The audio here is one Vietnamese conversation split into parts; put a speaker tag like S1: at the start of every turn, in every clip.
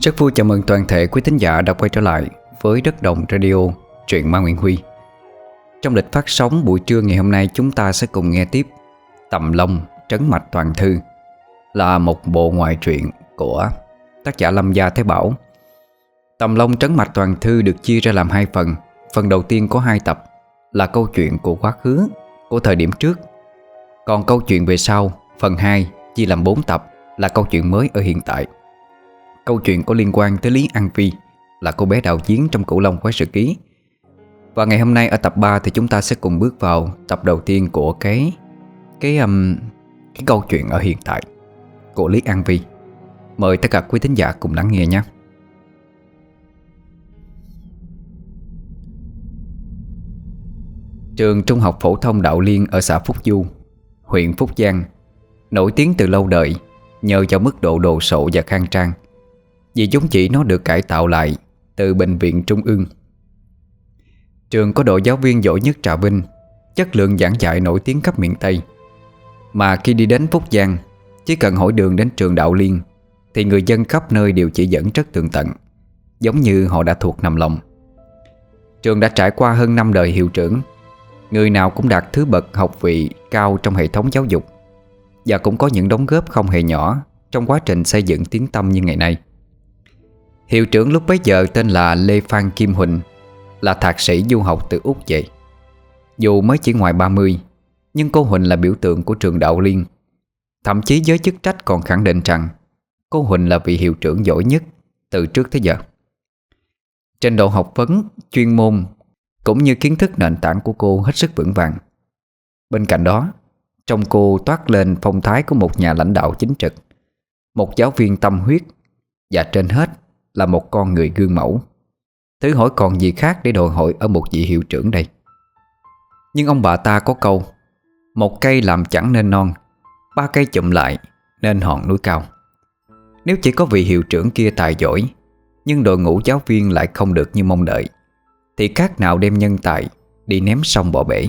S1: Rất vui chào mừng toàn thể quý thính giả đã quay trở lại với Đất Đồng Radio, truyện Ma Nguyễn Huy. Trong lịch phát sóng buổi trưa ngày hôm nay chúng ta sẽ cùng nghe tiếp Tầm Long Trấn Mạch Toàn Thư là một bộ ngoại truyện của tác giả Lâm Gia Thế Bảo. Tầm Long Trấn Mạch Toàn Thư được chia ra làm hai phần. Phần đầu tiên có hai tập là câu chuyện của quá khứ, của thời điểm trước. Còn câu chuyện về sau, phần 2 chia làm 4 tập là câu chuyện mới ở hiện tại. Câu chuyện có liên quan tới Lý An Vi Là cô bé đạo chiến trong Cửu Long Quái Sự Ký. Và ngày hôm nay ở tập 3 Thì chúng ta sẽ cùng bước vào tập đầu tiên của cái Cái um, cái câu chuyện ở hiện tại Của Lý An Vi Mời tất cả quý thính giả cùng lắng nghe nhé. Trường Trung học Phổ thông Đạo Liên ở xã Phúc Du Huyện Phúc Giang Nổi tiếng từ lâu đời Nhờ vào mức độ đồ sộ và khang trang vì giống chỉ nó được cải tạo lại Từ bệnh viện Trung ương. Trường có đội giáo viên giỏi nhất Trà Vinh, Chất lượng giảng dạy nổi tiếng khắp miền Tây. Mà khi đi đến Phúc Giang, Chỉ cần hỏi đường đến trường Đạo Liên, Thì người dân khắp nơi đều chỉ dẫn rất tường tận, Giống như họ đã thuộc nằm lòng. Trường đã trải qua hơn 5 đời hiệu trưởng, Người nào cũng đạt thứ bậc học vị cao trong hệ thống giáo dục, Và cũng có những đóng góp không hề nhỏ Trong quá trình xây dựng tiếng tâm như ngày nay. Hiệu trưởng lúc bấy giờ tên là Lê Phan Kim Huỳnh Là thạc sĩ du học từ Úc vậy. Dù mới chỉ ngoài 30 Nhưng cô Huỳnh là biểu tượng của trường Đạo Liên. Thậm chí giới chức trách còn khẳng định rằng Cô Huỳnh là vị hiệu trưởng giỏi nhất Từ trước tới giờ. Trên độ học vấn, chuyên môn Cũng như kiến thức nền tảng của cô hết sức vững vàng. Bên cạnh đó Trong cô toát lên phong thái của một nhà lãnh đạo chính trực Một giáo viên tâm huyết Và trên hết là một con người gương mẫu. Thứ hỏi còn gì khác để đòi hỏi ở một vị hiệu trưởng đây? Nhưng ông bà ta có câu, Một cây làm chẳng nên non, Ba cây chụm lại nên hòn núi cao. Nếu chỉ có vị hiệu trưởng kia tài giỏi, Nhưng đội ngũ giáo viên lại không được như mong đợi, Thì khác nào đem nhân tài Đi ném sông bỏ bể.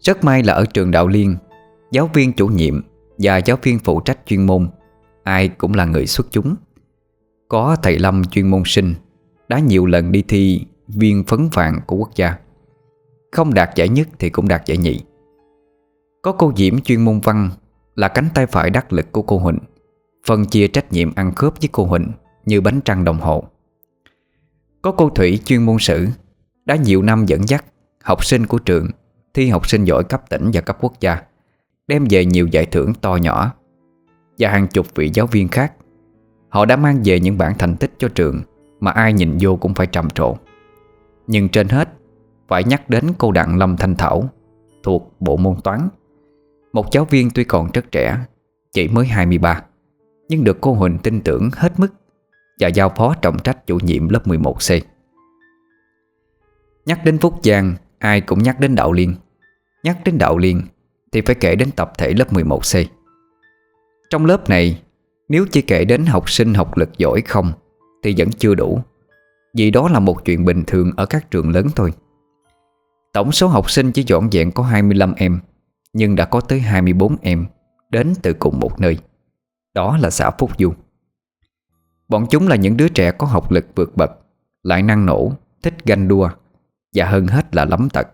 S1: Rất may là ở trường Đạo Liên, Giáo viên chủ nhiệm Và giáo viên phụ trách chuyên môn, Ai cũng là người xuất chúng có thầy Lâm chuyên môn sinh, Đã nhiều lần đi thi viên phấn vàng của quốc gia. Không đạt giải nhất thì cũng đạt giải nhị. Có cô Diễm chuyên môn văn Là cánh tay phải đắc lực của cô Huỳnh Phân chia trách nhiệm ăn khớp với cô Huỳnh Như bánh trăng đồng hồ. Có cô Thủy chuyên môn sử, Đã nhiều năm dẫn dắt Học sinh của trường Thi học sinh giỏi cấp tỉnh và cấp quốc gia, Đem về nhiều giải thưởng to nhỏ Và hàng chục vị giáo viên khác. Họ đã mang về những bản thành tích cho trường Mà ai nhìn vô cũng phải trầm trộn Nhưng trên hết, Phải nhắc đến cô Đặng Lâm Thanh Thảo, Thuộc bộ môn toán. Một giáo viên tuy còn rất trẻ, Chỉ mới 23 Nhưng được cô Huỳnh tin tưởng hết mức Và giao phó trọng trách chủ nhiệm lớp 11C Nhắc đến Phúc Giang, Ai cũng nhắc đến Đạo Liên. Nhắc đến Đạo Liên Thì phải kể đến tập thể lớp 11C Trong lớp này nếu chỉ kể đến học sinh học lực giỏi không Thì vẫn chưa đủ. Vì đó là một chuyện bình thường ở các trường lớn thôi. Tổng số học sinh chỉ dọn dẹn có 25 em Nhưng đã có tới 24 em Đến từ cùng một nơi. Đó là xã Phúc Du. Bọn chúng là những đứa trẻ có học lực vượt bậc Lại năng nổ, thích ganh đua Và hơn hết là lắm tật.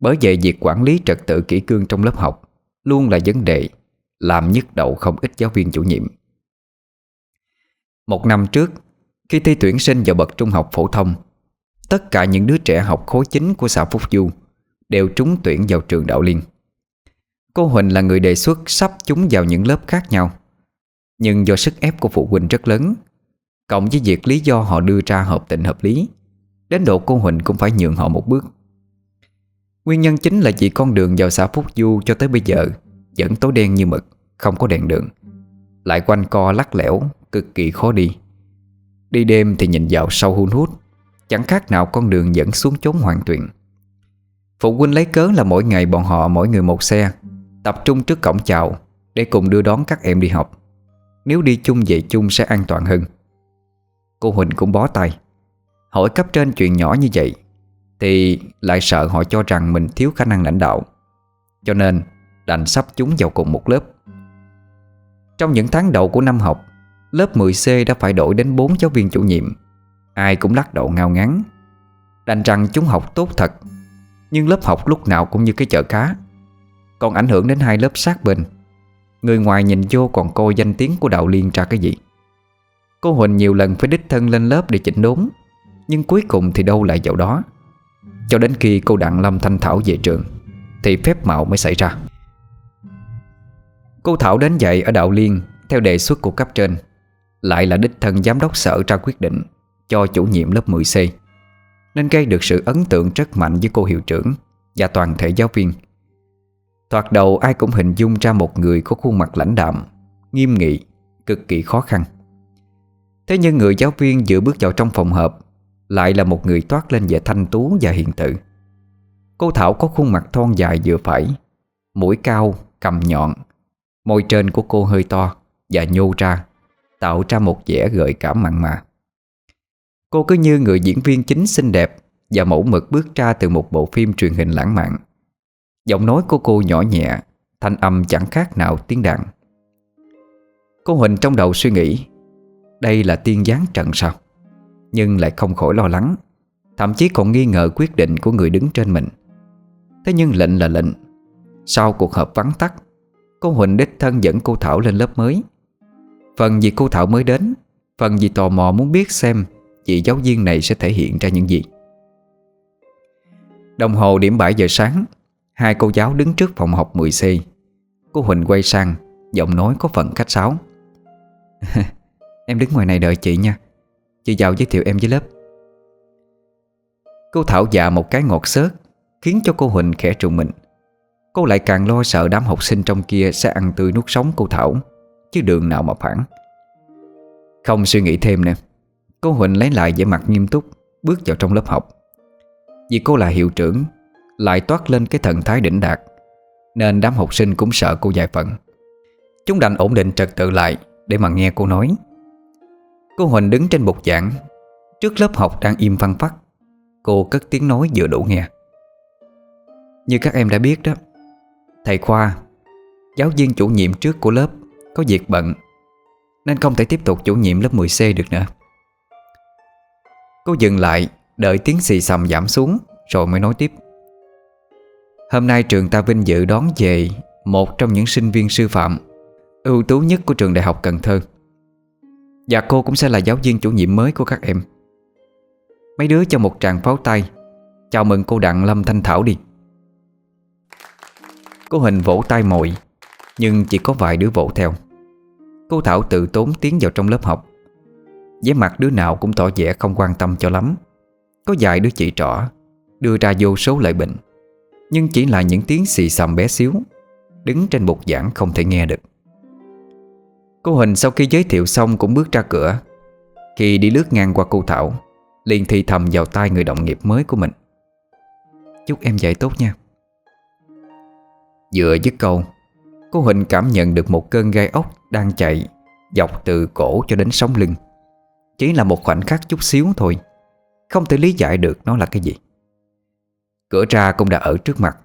S1: Bởi vậy việc quản lý trật tự kỹ cương trong lớp học Luôn là vấn đề làm nhức đầu không ít giáo viên chủ nhiệm. Một năm trước, Khi thi tuyển sinh vào bậc trung học phổ thông, Tất cả những đứa trẻ học khối chính của xã Phúc Du Đều trúng tuyển vào trường Đạo Liên. Cô Huỳnh là người đề xuất sắp chúng vào những lớp khác nhau. Nhưng do sức ép của phụ huynh rất lớn, Cộng với việc lý do họ đưa ra hợp tình hợp lý, Đến độ cô Huỳnh cũng phải nhượng họ một bước. Nguyên nhân chính là vì con đường vào xã Phúc Du cho tới bây giờ Vẫn tối đen như mực không có đèn đường. Lại quanh co lắc lẻo Cực kỳ khó đi. Đi đêm thì nhìn vào sâu hun hút, Chẳng khác nào con đường dẫn xuống chốn hoàn tuyển Phụ huynh lấy cớ là mỗi ngày bọn họ mỗi người một xe, Tập trung trước cổng chào Để cùng đưa đón các em đi học. Nếu đi chung về chung sẽ an toàn hơn. Cô Huỳnh cũng bó tay, Hỏi cấp trên chuyện nhỏ như vậy, Thì lại sợ họ cho rằng mình thiếu khả năng lãnh đạo. Cho nên, đành sắp chúng vào cùng một lớp trong những tháng đầu của năm học, Lớp 10C đã phải đổi đến 4 giáo viên chủ nhiệm. Ai cũng lắc đầu ngao ngắn Đành rằng chúng học tốt thật, Nhưng lớp học lúc nào cũng như cái chợ cá. Còn ảnh hưởng đến hai lớp sát bên. Người ngoài nhìn vô còn coi danh tiếng của Đạo Liên ra cái gì. Cô Huỳnh nhiều lần phải đích thân lên lớp để chỉnh đốn, Nhưng cuối cùng thì đâu lại vào đó. Cho đến khi cô Đặng Lâm Thanh Thảo về trường, Thì phép mạo mới xảy ra. Cô Thảo đến dạy ở Đạo Liên Theo đề xuất của cấp trên. Lại là đích thân giám đốc sở ra quyết định Cho chủ nhiệm lớp 10C Nên gây được sự ấn tượng rất mạnh với cô hiệu trưởng Và toàn thể giáo viên. Thoạt đầu ai cũng hình dung ra một người có khuôn mặt lãnh đạm Nghiêm nghị Cực kỳ khó khăn. Thế nhưng người giáo viên vừa bước vào trong phòng họp Lại là một người toát lên vẻ thanh tú và hiền tự Cô Thảo có khuôn mặt thon dài vừa phải Mũi cao, cầm nhọn Môi trên của cô hơi to Và nhô ra, Tạo ra một vẻ gợi cảm mặn mà. Cô cứ như người diễn viên chính xinh đẹp Và mẫu mực bước ra từ một bộ phim truyền hình lãng mạn. Giọng nói của cô nhỏ nhẹ, Thanh âm chẳng khác nào tiếng đàn. Cô Huỳnh trong đầu suy nghĩ, Đây là tiên gián trận sao? Nhưng lại không khỏi lo lắng, Thậm chí còn nghi ngờ quyết định của người đứng trên mình. Thế nhưng lệnh là lệnh, Sau cuộc họp vắng tắt Cô Huỳnh đích thân dẫn cô Thảo lên lớp mới. Phần vì cô Thảo mới đến, Phần vì tò mò muốn biết xem Chị giáo viên này sẽ thể hiện ra những gì. Đồng hồ điểm 7 giờ sáng, Hai cô giáo đứng trước phòng học 10C Cô Huỳnh quay sang, Giọng nói có phần khách sáo. Em đứng ngoài này đợi chị nha. Chị vào giới thiệu em với lớp. Cô Thảo dạ một cái ngọt xớt, Khiến cho cô Huỳnh khẽ trùng mình. Cô lại càng lo sợ đám học sinh trong kia Sẽ ăn tươi nuốt sống cô Thảo, Chứ đường nào mà phản. Không suy nghĩ thêm nè, Cô Huỳnh lấy lại vẻ mặt nghiêm túc, Bước vào trong lớp học. Vì cô là hiệu trưởng, Lại toát lên cái thần thái đỉnh đạt, Nên đám học sinh cũng sợ cô dài phận Chúng đành ổn định trật tự lại Để mà nghe cô nói. Cô Huỳnh đứng trên bục giảng, Trước lớp học đang im phăng phắc. Cô cất tiếng nói vừa đủ nghe. Như các em đã biết đó Thầy Khoa, Giáo viên chủ nhiệm trước của lớp Có việc bận, Nên không thể tiếp tục chủ nhiệm lớp 10C được nữa. Cô dừng lại, Đợi tiếng xì xầm giảm xuống, Rồi mới nói tiếp. Hôm nay trường ta vinh dự đón về Một trong những sinh viên sư phạm, Ưu tú nhất của trường đại học Cần Thơ. Và cô cũng sẽ là giáo viên chủ nhiệm mới của các em. Mấy đứa cho một tràng pháo tay, Chào mừng cô Đặng Lâm Thanh Thảo đi. Cô Hình vỗ tay mồi, Nhưng chỉ có vài đứa vỗ theo. Cô Thảo tự tốn tiến vào trong lớp học. Vẻ mặt đứa nào cũng tỏ vẻ không quan tâm cho lắm. Có vài đứa chị trỏ, Đưa ra vô số lợi bệnh Nhưng chỉ là những tiếng xì xầm bé xíu, Đứng trên bục giảng không thể nghe được. Cô Hình sau khi giới thiệu xong cũng bước ra cửa. Khi đi lướt ngang qua cô Thảo, liền thì thầm vào tai người đồng nghiệp mới của mình. Chúc em dạy tốt nha. Vừa dứt câu Cô Huỳnh cảm nhận được một cơn gai ốc đang chạy Dọc từ cổ cho đến sống lưng. Chỉ là một khoảnh khắc chút xíu thôi Không thể lý giải được nó là cái gì. Cửa ra cũng đã ở trước mặt.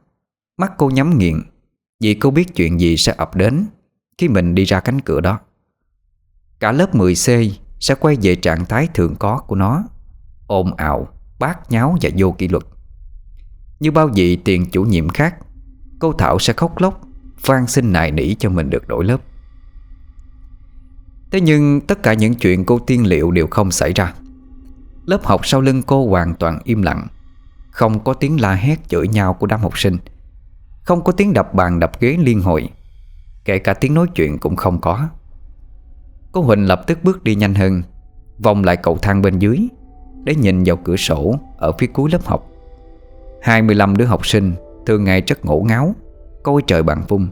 S1: Mắt cô nhắm nghiền Vì cô biết chuyện gì sẽ ập đến Khi mình đi ra cánh cửa đó. Cả lớp 10C sẽ quay về trạng thái thường có của nó ồn ào, bát nháo và vô kỷ luật. Như bao vị tiền chủ nhiệm khác Cô Thảo sẽ khóc lóc, van xin nài nỉ cho mình được đổi lớp. Thế nhưng tất cả những chuyện cô tiên liệu đều không xảy ra. Lớp học sau lưng cô hoàn toàn im lặng. Không có tiếng la hét chửi nhau của đám học sinh. Không có tiếng đập bàn đập ghế liên hồi Kể cả tiếng nói chuyện cũng không có. Cô Huỳnh lập tức bước đi nhanh hơn, Vòng lại cầu thang bên dưới, Để nhìn vào cửa sổ Ở phía cuối lớp học. 25 đứa học sinh Thường ngày rất ngổ ngáo, Coi trời bằng vung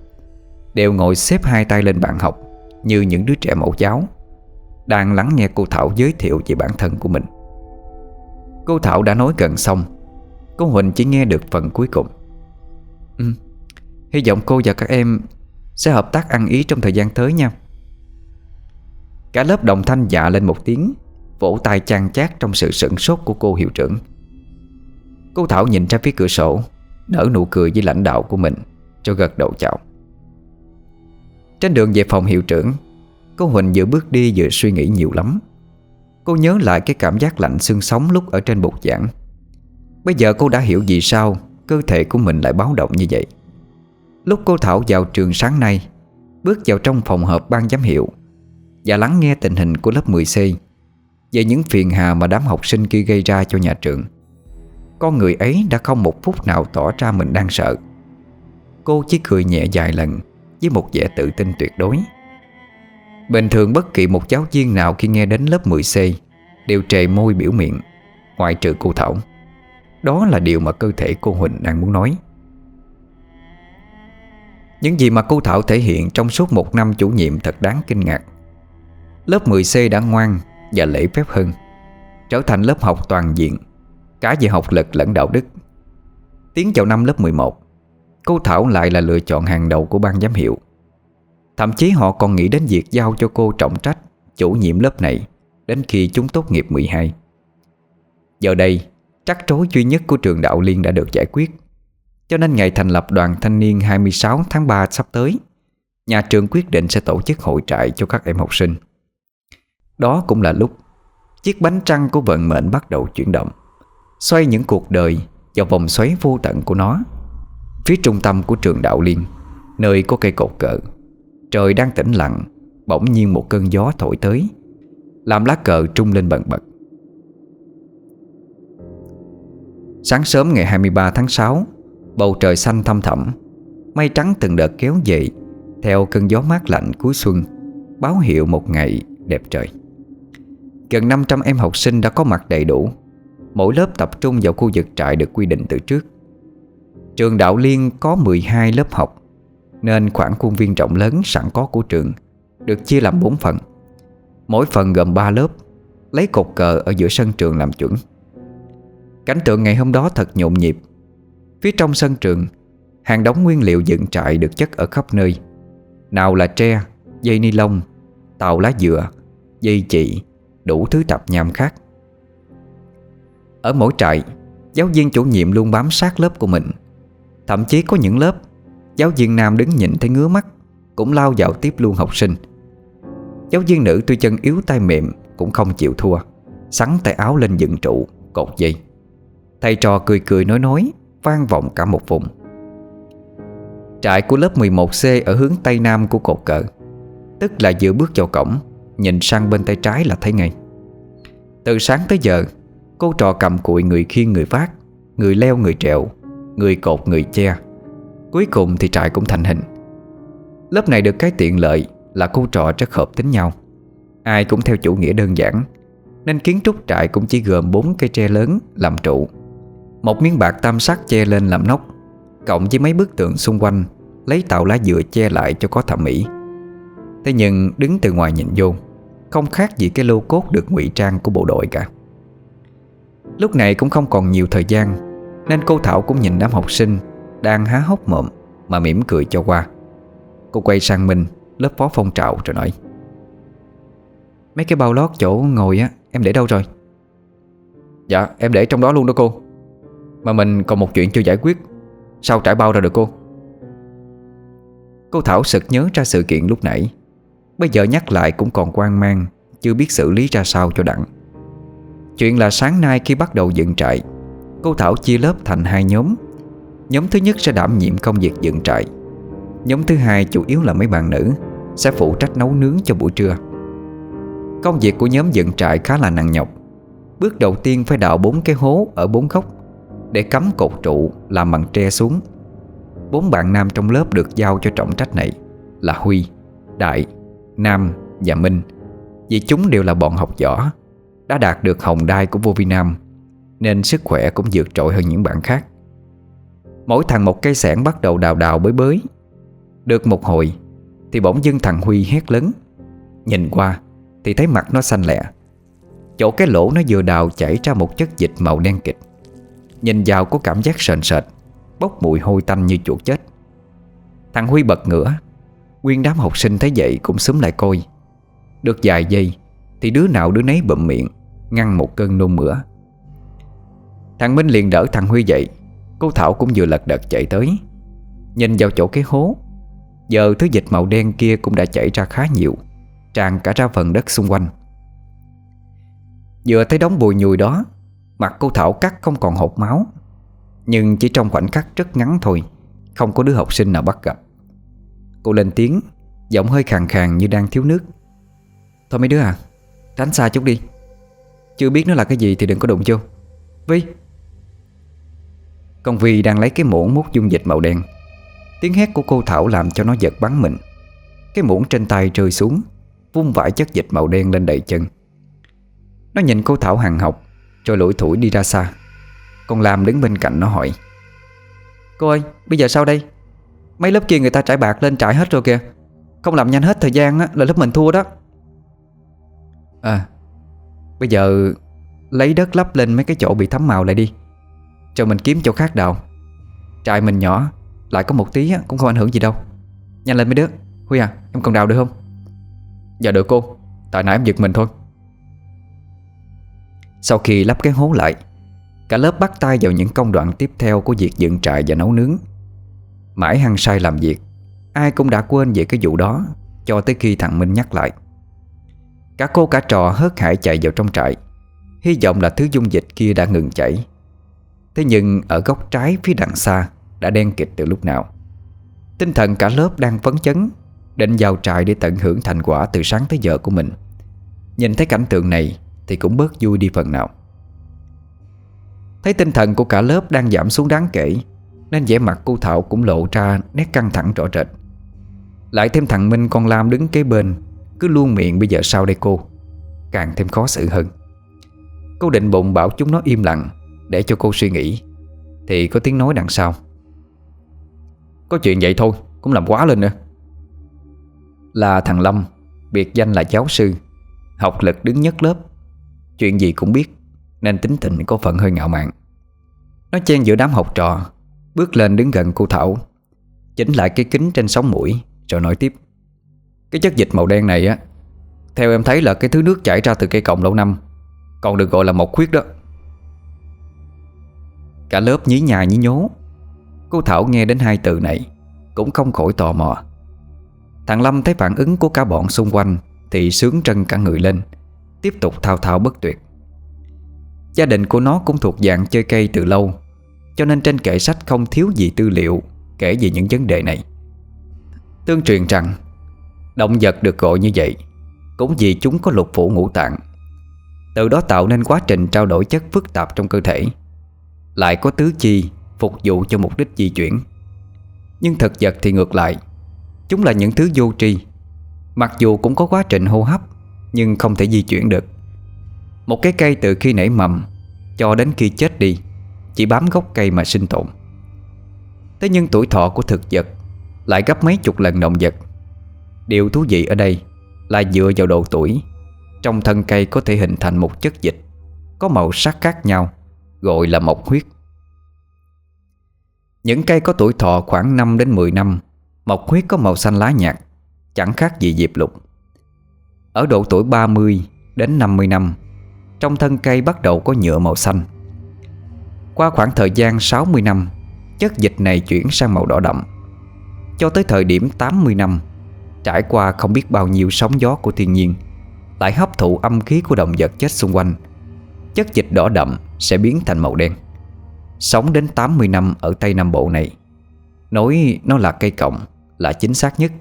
S1: Đều ngồi xếp hai tay lên bàn học, Như những đứa trẻ mẫu giáo, Đang lắng nghe cô Thảo giới thiệu về bản thân của mình. Cô Thảo đã nói gần xong, Cô Huỳnh chỉ nghe được phần cuối cùng. Ừ Hy vọng cô và các em Sẽ hợp tác ăn ý trong thời gian tới nha. Cả lớp đồng thanh dạ lên một tiếng, Vỗ tay chan chát trong sự sửng sốt của cô hiệu trưởng. Cô Thảo nhìn ra phía cửa sổ Nở nụ cười với lãnh đạo của mình, Cho gật đầu chào. Trên đường về phòng hiệu trưởng, Cô Huỳnh vừa bước đi vừa suy nghĩ nhiều lắm. Cô nhớ lại cái cảm giác lạnh xương sống lúc ở trên bục giảng. Bây giờ cô đã hiểu vì sao Cơ thể của mình lại báo động như vậy. Lúc cô Thảo vào trường sáng nay, Bước vào trong phòng họp ban giám hiệu Và lắng nghe tình hình của lớp 10C Về những phiền hà mà đám học sinh kia gây ra cho nhà trường. Con người ấy đã không một phút nào tỏ ra mình đang sợ. Cô chỉ cười nhẹ vài lần, Với một vẻ tự tin tuyệt đối. Bình thường bất kỳ một giáo viên nào khi nghe đến lớp 10C Đều trề môi biểu miệng, Ngoại trừ cô Thảo. Đó là điều mà cơ thể cô Huỳnh đang muốn nói. Những gì mà cô Thảo thể hiện trong suốt một năm chủ nhiệm thật đáng kinh ngạc. Lớp 10C đã ngoan và lễ phép hơn, Trở thành lớp học toàn diện. Cả về học lực lẫn đạo đức. Tiến vào năm lớp 11 Cô Thảo lại là lựa chọn hàng đầu của ban giám hiệu. Thậm chí họ còn nghĩ đến việc giao cho cô trọng trách, Chủ nhiệm lớp này, Đến khi chúng tốt nghiệp 12 Giờ đây, Trắc trối duy nhất của trường Đạo Liên đã được giải quyết. Cho nên ngày thành lập đoàn thanh niên 26 tháng 3 sắp tới, Nhà trường quyết định sẽ tổ chức hội trại cho các em học sinh. Đó cũng là lúc, Chiếc bánh trăng của vận mệnh bắt đầu chuyển động. Xoay những cuộc đời Vào vòng xoáy vô tận của nó. Phía trung tâm của trường Đạo Liên, Nơi có cây cột cờ, Trời đang tĩnh lặng, Bỗng nhiên một cơn gió thổi tới, Làm lá cờ trung lên bần bật. Sáng sớm ngày 23 tháng 6 Bầu trời xanh thăm thẳm, Mây trắng từng đợt kéo về Theo cơn gió mát lạnh cuối xuân, Báo hiệu một ngày đẹp trời. Gần 500 em học sinh đã có mặt đầy đủ. Mỗi lớp tập trung vào khu vực trại được quy định từ trước. Trường Đạo Liên có 12 lớp học Nên khoảng khuôn viên rộng lớn sẵn có của trường Được chia làm 4 phần. Mỗi phần gồm 3 lớp Lấy cột cờ ở giữa sân trường làm chuẩn. Cảnh tượng ngày hôm đó thật nhộn nhịp. Phía trong sân trường Hàng đống nguyên liệu dựng trại được chất ở khắp nơi. Nào là tre, dây ni lông, tàu lá dừa, dây chị Đủ thứ tạp nham khác. Ở mỗi trại, Giáo viên chủ nhiệm luôn bám sát lớp của mình. Thậm chí có những lớp, Giáo viên nam đứng nhìn thấy ngứa mắt, Cũng lao vào tiếp luôn học sinh. Giáo viên nữ tuy chân yếu tay mềm Cũng không chịu thua, Sắn tay áo lên dựng trụ, Cột dây. Thầy trò cười cười nói nói, Vang vọng cả một vùng. Trại của lớp 11C ở hướng tây nam của cột cờ, Tức là vừa bước vào cổng, Nhìn sang bên tay trái là thấy ngay. Từ sáng tới giờ Cô trò cầm cụi người khiêng người vác, Người leo người trèo, Người cột người che. Cuối cùng thì trại cũng thành hình. Lớp này được cái tiện lợi Là cô trò rất hợp tính nhau. Ai cũng theo chủ nghĩa đơn giản, Nên kiến trúc trại cũng chỉ gồm bốn cây tre lớn làm trụ. Một miếng bạc tam sắc che lên làm nóc, Cộng với mấy bức tượng xung quanh, Lấy tạo lá dừa che lại cho có thẩm mỹ. Thế nhưng đứng từ ngoài nhìn vô, Không khác gì cái lô cốt được ngụy trang của bộ đội cả. Lúc này cũng không còn nhiều thời gian, Nên cô Thảo cũng nhìn đám học sinh Đang há hốc mộm Mà mỉm cười cho qua. Cô quay sang Minh Lớp phó phong trào rồi nói, Mấy cái bao lót chỗ ngồi á, Em để đâu rồi? Dạ em để trong đó luôn đó cô. Mà mình còn một chuyện chưa giải quyết. Sao trải bao ra được cô? Cô Thảo sực nhớ ra sự kiện lúc nãy. Bây giờ nhắc lại cũng còn quan mang, Chưa biết xử lý ra sao cho đặng. Chuyện là sáng nay khi bắt đầu dựng trại Cô Thảo chia lớp thành hai nhóm. Nhóm thứ nhất sẽ đảm nhiệm công việc dựng trại. Nhóm thứ hai chủ yếu là mấy bạn nữ Sẽ phụ trách nấu nướng cho buổi trưa. Công việc của nhóm dựng trại khá là nặng nhọc. Bước đầu tiên phải đào bốn cái hố ở bốn góc Để cắm cột trụ làm bằng tre xuống. Bốn bạn nam trong lớp được giao cho trọng trách này Là Huy, Đại, Nam và Minh. Vì chúng đều là bọn học võ. Đã đạt được hồng đai của vô vi Nam, Nên sức khỏe cũng vượt trội hơn những bạn khác. Mỗi thằng một cây sẻn bắt đầu đào đào bới bới. Được một hồi, Thì bỗng dưng thằng Huy hét lớn. Nhìn qua, Thì thấy mặt nó xanh lẹ. Chỗ cái lỗ nó vừa đào chảy ra một chất dịch màu đen kịch. Nhìn vào có cảm giác sền sệt, Bốc mùi hôi tanh như chuột chết. Thằng Huy bật ngửa. Nguyên đám học sinh thấy vậy cũng xúm lại coi. Được vài giây, Thì đứa nào đứa nấy bậm miệng. Ngăn một cơn nôn mửa. Thằng Minh liền đỡ thằng Huy dậy, Cô Thảo cũng vừa lật đật chạy tới. Nhìn vào chỗ cái hố, Giờ thứ dịch màu đen kia cũng đã chảy ra khá nhiều, Tràn cả ra phần đất xung quanh. Vừa thấy đống bùi nhùi đó, Mặt cô Thảo cắt không còn hột máu, Nhưng chỉ trong khoảnh khắc rất ngắn thôi, Không có đứa học sinh nào bắt gặp. Cô lên tiếng, Giọng hơi khàn khàn như đang thiếu nước. Thôi mấy đứa à Tránh xa chút đi. Chưa biết nó là cái gì thì đừng có đụng vô. Vi Con Vi đang lấy cái muỗng múc dung dịch màu đen. Tiếng hét của cô Thảo làm cho nó giật bắn mình. Cái muỗng trên tay rơi xuống Vung vãi chất dịch màu đen lên đầy chân. Nó nhìn cô Thảo hàng học Rồi lủi thủi đi ra xa. Con Lam đứng bên cạnh nó hỏi. Cô ơi bây giờ sao đây? Mấy lớp kia người ta trải bạc lên trải hết rồi kìa. Không làm nhanh hết thời gian á, là lớp mình thua đó. À Bây giờ, Lấy đất lấp lên mấy cái chỗ bị thấm màu lại đi. Cho mình kiếm chỗ khác đào. Trại mình nhỏ, Lại có một tí cũng không ảnh hưởng gì đâu. Nhanh lên mấy đứa. Huy à em còn đào được không? Dạ được cô. Tại nãy em giật mình thôi. Sau khi lắp cái hố lại, Cả lớp bắt tay vào những công đoạn tiếp theo Của việc dựng trại và nấu nướng. Mãi hăng say làm việc, Ai cũng đã quên về cái vụ đó, Cho tới khi thằng Minh nhắc lại. Cả cô cả trò hớt hải chạy vào trong trại. Hy vọng là thứ dung dịch kia đã ngừng chảy. Thế nhưng ở góc trái phía đằng xa Đã đen kịch từ lúc nào. Tinh thần cả lớp đang phấn chấn, Định vào trại để tận hưởng thành quả từ sáng tới giờ của mình. Nhìn thấy cảnh tượng này Thì cũng bớt vui đi phần nào. Thấy tinh thần của cả lớp đang giảm xuống đáng kể, Nên vẻ mặt cô Thảo cũng lộ ra nét căng thẳng rõ rệt. Lại thêm thằng Minh con Lam đứng kế bên cứ luôn miệng bây giờ sao đây cô? Càng thêm khó xử hơn. Cô định bụng bảo chúng nó im lặng, Để cho cô suy nghĩ. Thì có tiếng nói đằng sau. Có chuyện vậy thôi, Cũng làm quá lên nữa. Là thằng Lâm, Biệt danh là giáo sư, Học lực đứng nhất lớp. Chuyện gì cũng biết, Nên tính tình có phần hơi ngạo mạn. Nó chen giữa đám học trò, Bước lên đứng gần cô Thảo, Chỉnh lại cái kính trên sóng mũi, Rồi nói tiếp. Cái chất dịch màu đen này á, Theo em thấy là cái thứ nước chảy ra từ cây cọng lâu năm, Còn được gọi là mộc khuyết đó. Cả lớp nhí nhài nhí nhố. Cô Thảo nghe đến hai từ này Cũng không khỏi tò mò. Thằng Lâm thấy phản ứng của cả bọn xung quanh Thì sướng trân cả người lên, Tiếp tục thao thao bất tuyệt. Gia đình của nó cũng thuộc dạng chơi cây từ lâu, Cho nên trên kệ sách không thiếu gì tư liệu Kể về những vấn đề này. Tương truyền rằng Động vật được gọi như vậy Cũng vì chúng có lục phủ ngũ tạng. Từ đó tạo nên quá trình trao đổi chất phức tạp trong cơ thể. Lại có tứ chi Phục vụ cho mục đích di chuyển. Nhưng thực vật thì ngược lại, Chúng là những thứ vô tri. Mặc dù cũng có quá trình hô hấp, Nhưng không thể di chuyển được. Một cái cây từ khi nảy mầm Cho đến khi chết đi, Chỉ bám gốc cây mà sinh tồn. Thế nhưng tuổi thọ của thực vật Lại gấp mấy chục lần động vật. Điều thú vị ở đây Là dựa vào độ tuổi, Trong thân cây có thể hình thành một chất dịch, Có màu sắc khác nhau, Gọi là mộc huyết. Những cây có tuổi thọ khoảng 5 đến 10 năm, Mộc huyết có màu xanh lá nhạt, Chẳng khác gì diệp lục. Ở độ tuổi 30 đến 50 năm, Trong thân cây bắt đầu có nhựa màu xanh. Qua khoảng thời gian 60 năm, Chất dịch này chuyển sang màu đỏ đậm. Cho tới thời điểm 80 năm Trải qua không biết bao nhiêu sóng gió của thiên nhiên, Lại hấp thụ âm khí của động vật chết xung quanh. Chất dịch đỏ đậm sẽ biến thành màu đen. Sống đến 80 năm ở Tây Nam Bộ này, Nói nó là cây cọng Là chính xác nhất.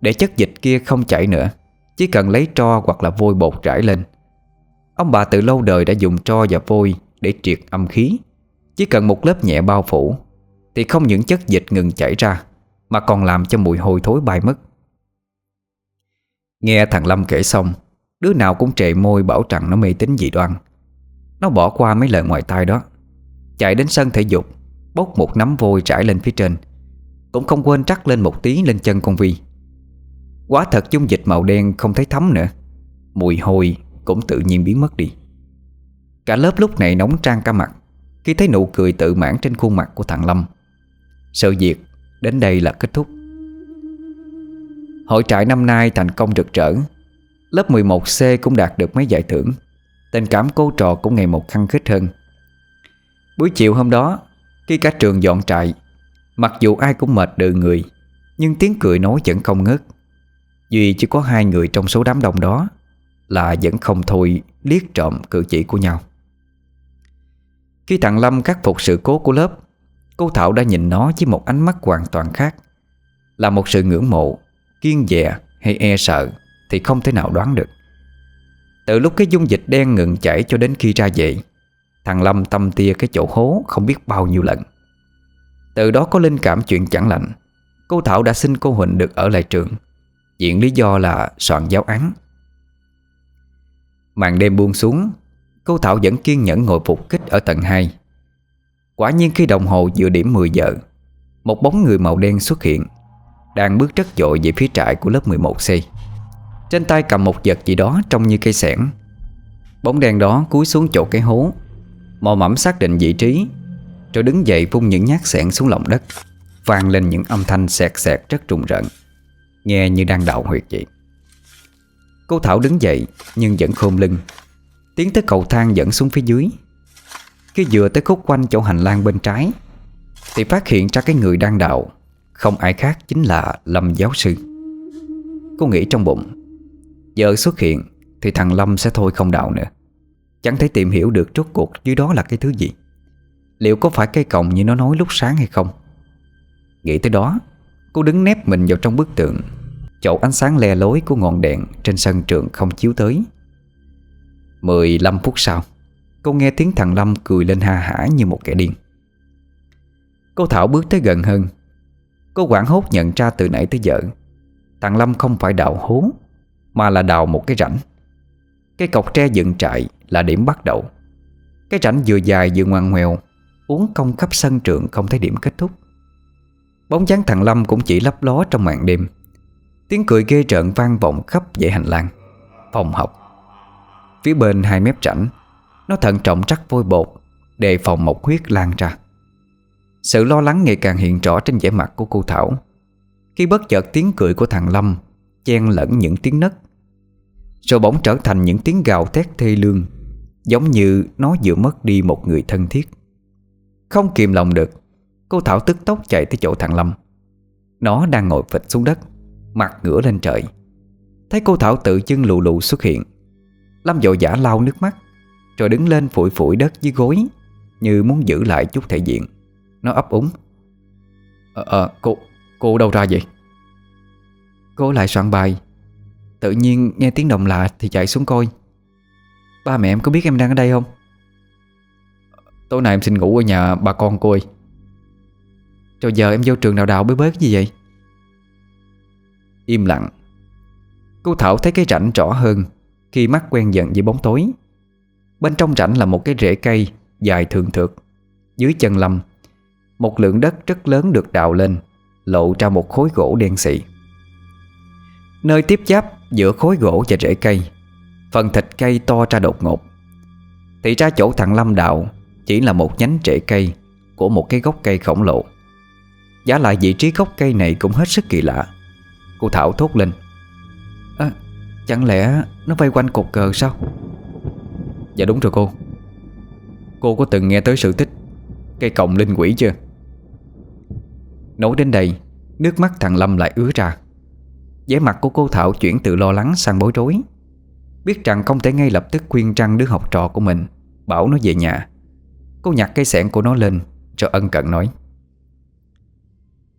S1: Để chất dịch kia không chảy nữa, Chỉ cần lấy tro hoặc là vôi bột trải lên. Ông bà từ lâu đời đã dùng tro và vôi Để triệt âm khí. Chỉ cần một lớp nhẹ bao phủ, Thì không những chất dịch ngừng chảy ra, Mà còn làm cho mùi hôi thối bay mất. Nghe thằng Lâm kể xong, Đứa nào cũng trệ môi bảo rằng nó mê tín dị đoan. Nó bỏ qua mấy lời ngoài tai đó. Chạy đến sân thể dục, Bốc một nắm vôi trải lên phía trên. Cũng không quên trắc lên một tí lên chân con Vi. Quá thật dung dịch màu đen không thấy thấm nữa. Mùi hôi cũng tự nhiên biến mất đi. Cả lớp lúc này nóng trang cả mặt, Khi thấy nụ cười tự mãn trên khuôn mặt của thằng Lâm. Sự việc đến đây là kết thúc. Hội trại năm nay thành công rực rỡ. Lớp 11C cũng đạt được mấy giải thưởng. Tình cảm cô trò cũng ngày một khăng khích hơn. Buổi chiều hôm đó, Khi cả trường dọn trại, Mặc dù ai cũng mệt đừ người, Nhưng tiếng cười nói vẫn không ngớt. Duy chỉ có hai người trong số đám đông đó Là vẫn không thôi liếc trộm cử chỉ của nhau. Khi thằng Lâm khắc phục sự cố của lớp, Cô Thảo đã nhìn nó với một ánh mắt hoàn toàn khác, Là một sự ngưỡng mộ. Kiên dè hay e sợ Thì không thể nào đoán được. Từ lúc cái dung dịch đen ngừng chảy cho đến khi ra về Thằng Lâm tâm tia cái chỗ hố không biết bao nhiêu lần. Từ đó có linh cảm chuyện chẳng lành, Cô Thảo đã xin cô Huỳnh được ở lại trường, Diện lý do là soạn giáo án. Màn đêm buông xuống, Cô Thảo vẫn kiên nhẫn ngồi phục kích ở tầng 2 Quả nhiên khi đồng hồ vừa điểm 10 giờ, Một bóng người màu đen xuất hiện đang bước rất dội về phía trại của lớp 11C Trên tay cầm một vật gì đó trông như cây sẻn Bóng đen đó cúi xuống chỗ cái hố, Mò mẫm xác định vị trí, Rồi đứng dậy vung những nhát sẻn xuống lòng đất, vang lên những âm thanh sẹt sẹt rất trùng rợn, Nghe như đang đạo huyệt vậy. Cô Thảo đứng dậy Nhưng vẫn khôn lưng, Tiến tới cầu thang dẫn xuống phía dưới. Khi vừa tới khúc quanh chỗ hành lang bên trái, Thì phát hiện ra cái người đang đạo không ai khác chính là Lâm giáo sư. Cô nghĩ trong bụng, Giờ xuất hiện Thì thằng Lâm sẽ thôi không đạo nữa. Chẳng thể tìm hiểu được rốt cuộc dưới đó là cái thứ gì. Liệu có phải cây còng như nó nói lúc sáng hay không? Nghĩ tới đó, Cô đứng nép mình vào trong bức tượng Chỗ ánh sáng le lối của ngọn đèn Trên sân trường không chiếu tới. 15 phút sau, Cô nghe tiếng thằng Lâm cười lên ha hả như một kẻ điên. Cô Thảo bước tới gần hơn Cô quảng hốt nhận ra từ nãy tới giờ, Thằng Lâm không phải đào hố, Mà là đào một cái rãnh. Cái cọc tre dựng trại là điểm bắt đầu. Cái rãnh vừa dài vừa ngoằn ngoèo Uống công khắp sân trường không thấy điểm kết thúc. Bóng dáng thằng Lâm cũng chỉ lấp ló trong màn đêm. Tiếng cười ghê trợn vang vọng khắp dãy hành lang, Phòng học. Phía bên hai mép rãnh, Nó thận trọng rắc vôi bột, Đề phòng một huyết lan ra. Sự lo lắng ngày càng hiện rõ trên vẻ mặt của cô Thảo. Khi bất chợt tiếng cười của thằng Lâm Chen lẫn những tiếng nấc, Rồi bỗng trở thành những tiếng gào thét thê lương, Giống như nó vừa mất đi một người thân thiết. Không kìm lòng được, Cô Thảo tức tốc chạy tới chỗ thằng Lâm. Nó đang ngồi phịch xuống đất, Mặt ngửa lên trời. Thấy cô Thảo tự chân lù lù xuất hiện, Lâm dội giả lau nước mắt, Rồi đứng lên phủi phủi đất dưới gối, Như muốn giữ lại chút thể diện. Nó ấp úng Ờ, à, cô, cô đâu ra vậy? Cô lại soạn bài Tự nhiên nghe tiếng động lạ thì chạy xuống coi Ba mẹ em có biết em đang ở đây không? Tối nay em xin ngủ ở nhà bà con cô ơi Rồi giờ em vô trường đào đào bới bới cái gì vậy? Im lặng Cô Thảo thấy cái rảnh rõ hơn Khi mắt quen dần với bóng tối Bên trong rảnh là một cái rễ cây Dài thường thượt Dưới chân lầm một lượng đất rất lớn được đào lên Lộ ra một khối gỗ đen xị. Nơi tiếp giáp giữa khối gỗ và rễ cây Phần thịt cây to ra đột ngột. Thì ra chỗ thằng Lâm đào Chỉ là một nhánh rễ cây Của một cái gốc cây khổng lồ. Giá lại vị trí gốc cây này cũng hết sức kỳ lạ. Cô Thảo thốt lên. À, Chẳng lẽ nó vây quanh cột cờ sao? Dạ đúng rồi cô. Cô có từng nghe tới sự tích Cây còng linh quỷ chưa? Nói đến đây, Nước mắt thằng Lâm lại ứa ra. Vẻ mặt của cô Thảo chuyển từ lo lắng sang bối rối. Biết rằng không thể ngay lập tức khuyên trăng đứa học trò của mình, Bảo nó về nhà. Cô nhặt cây sẻn của nó lên, Cho ân cận nói.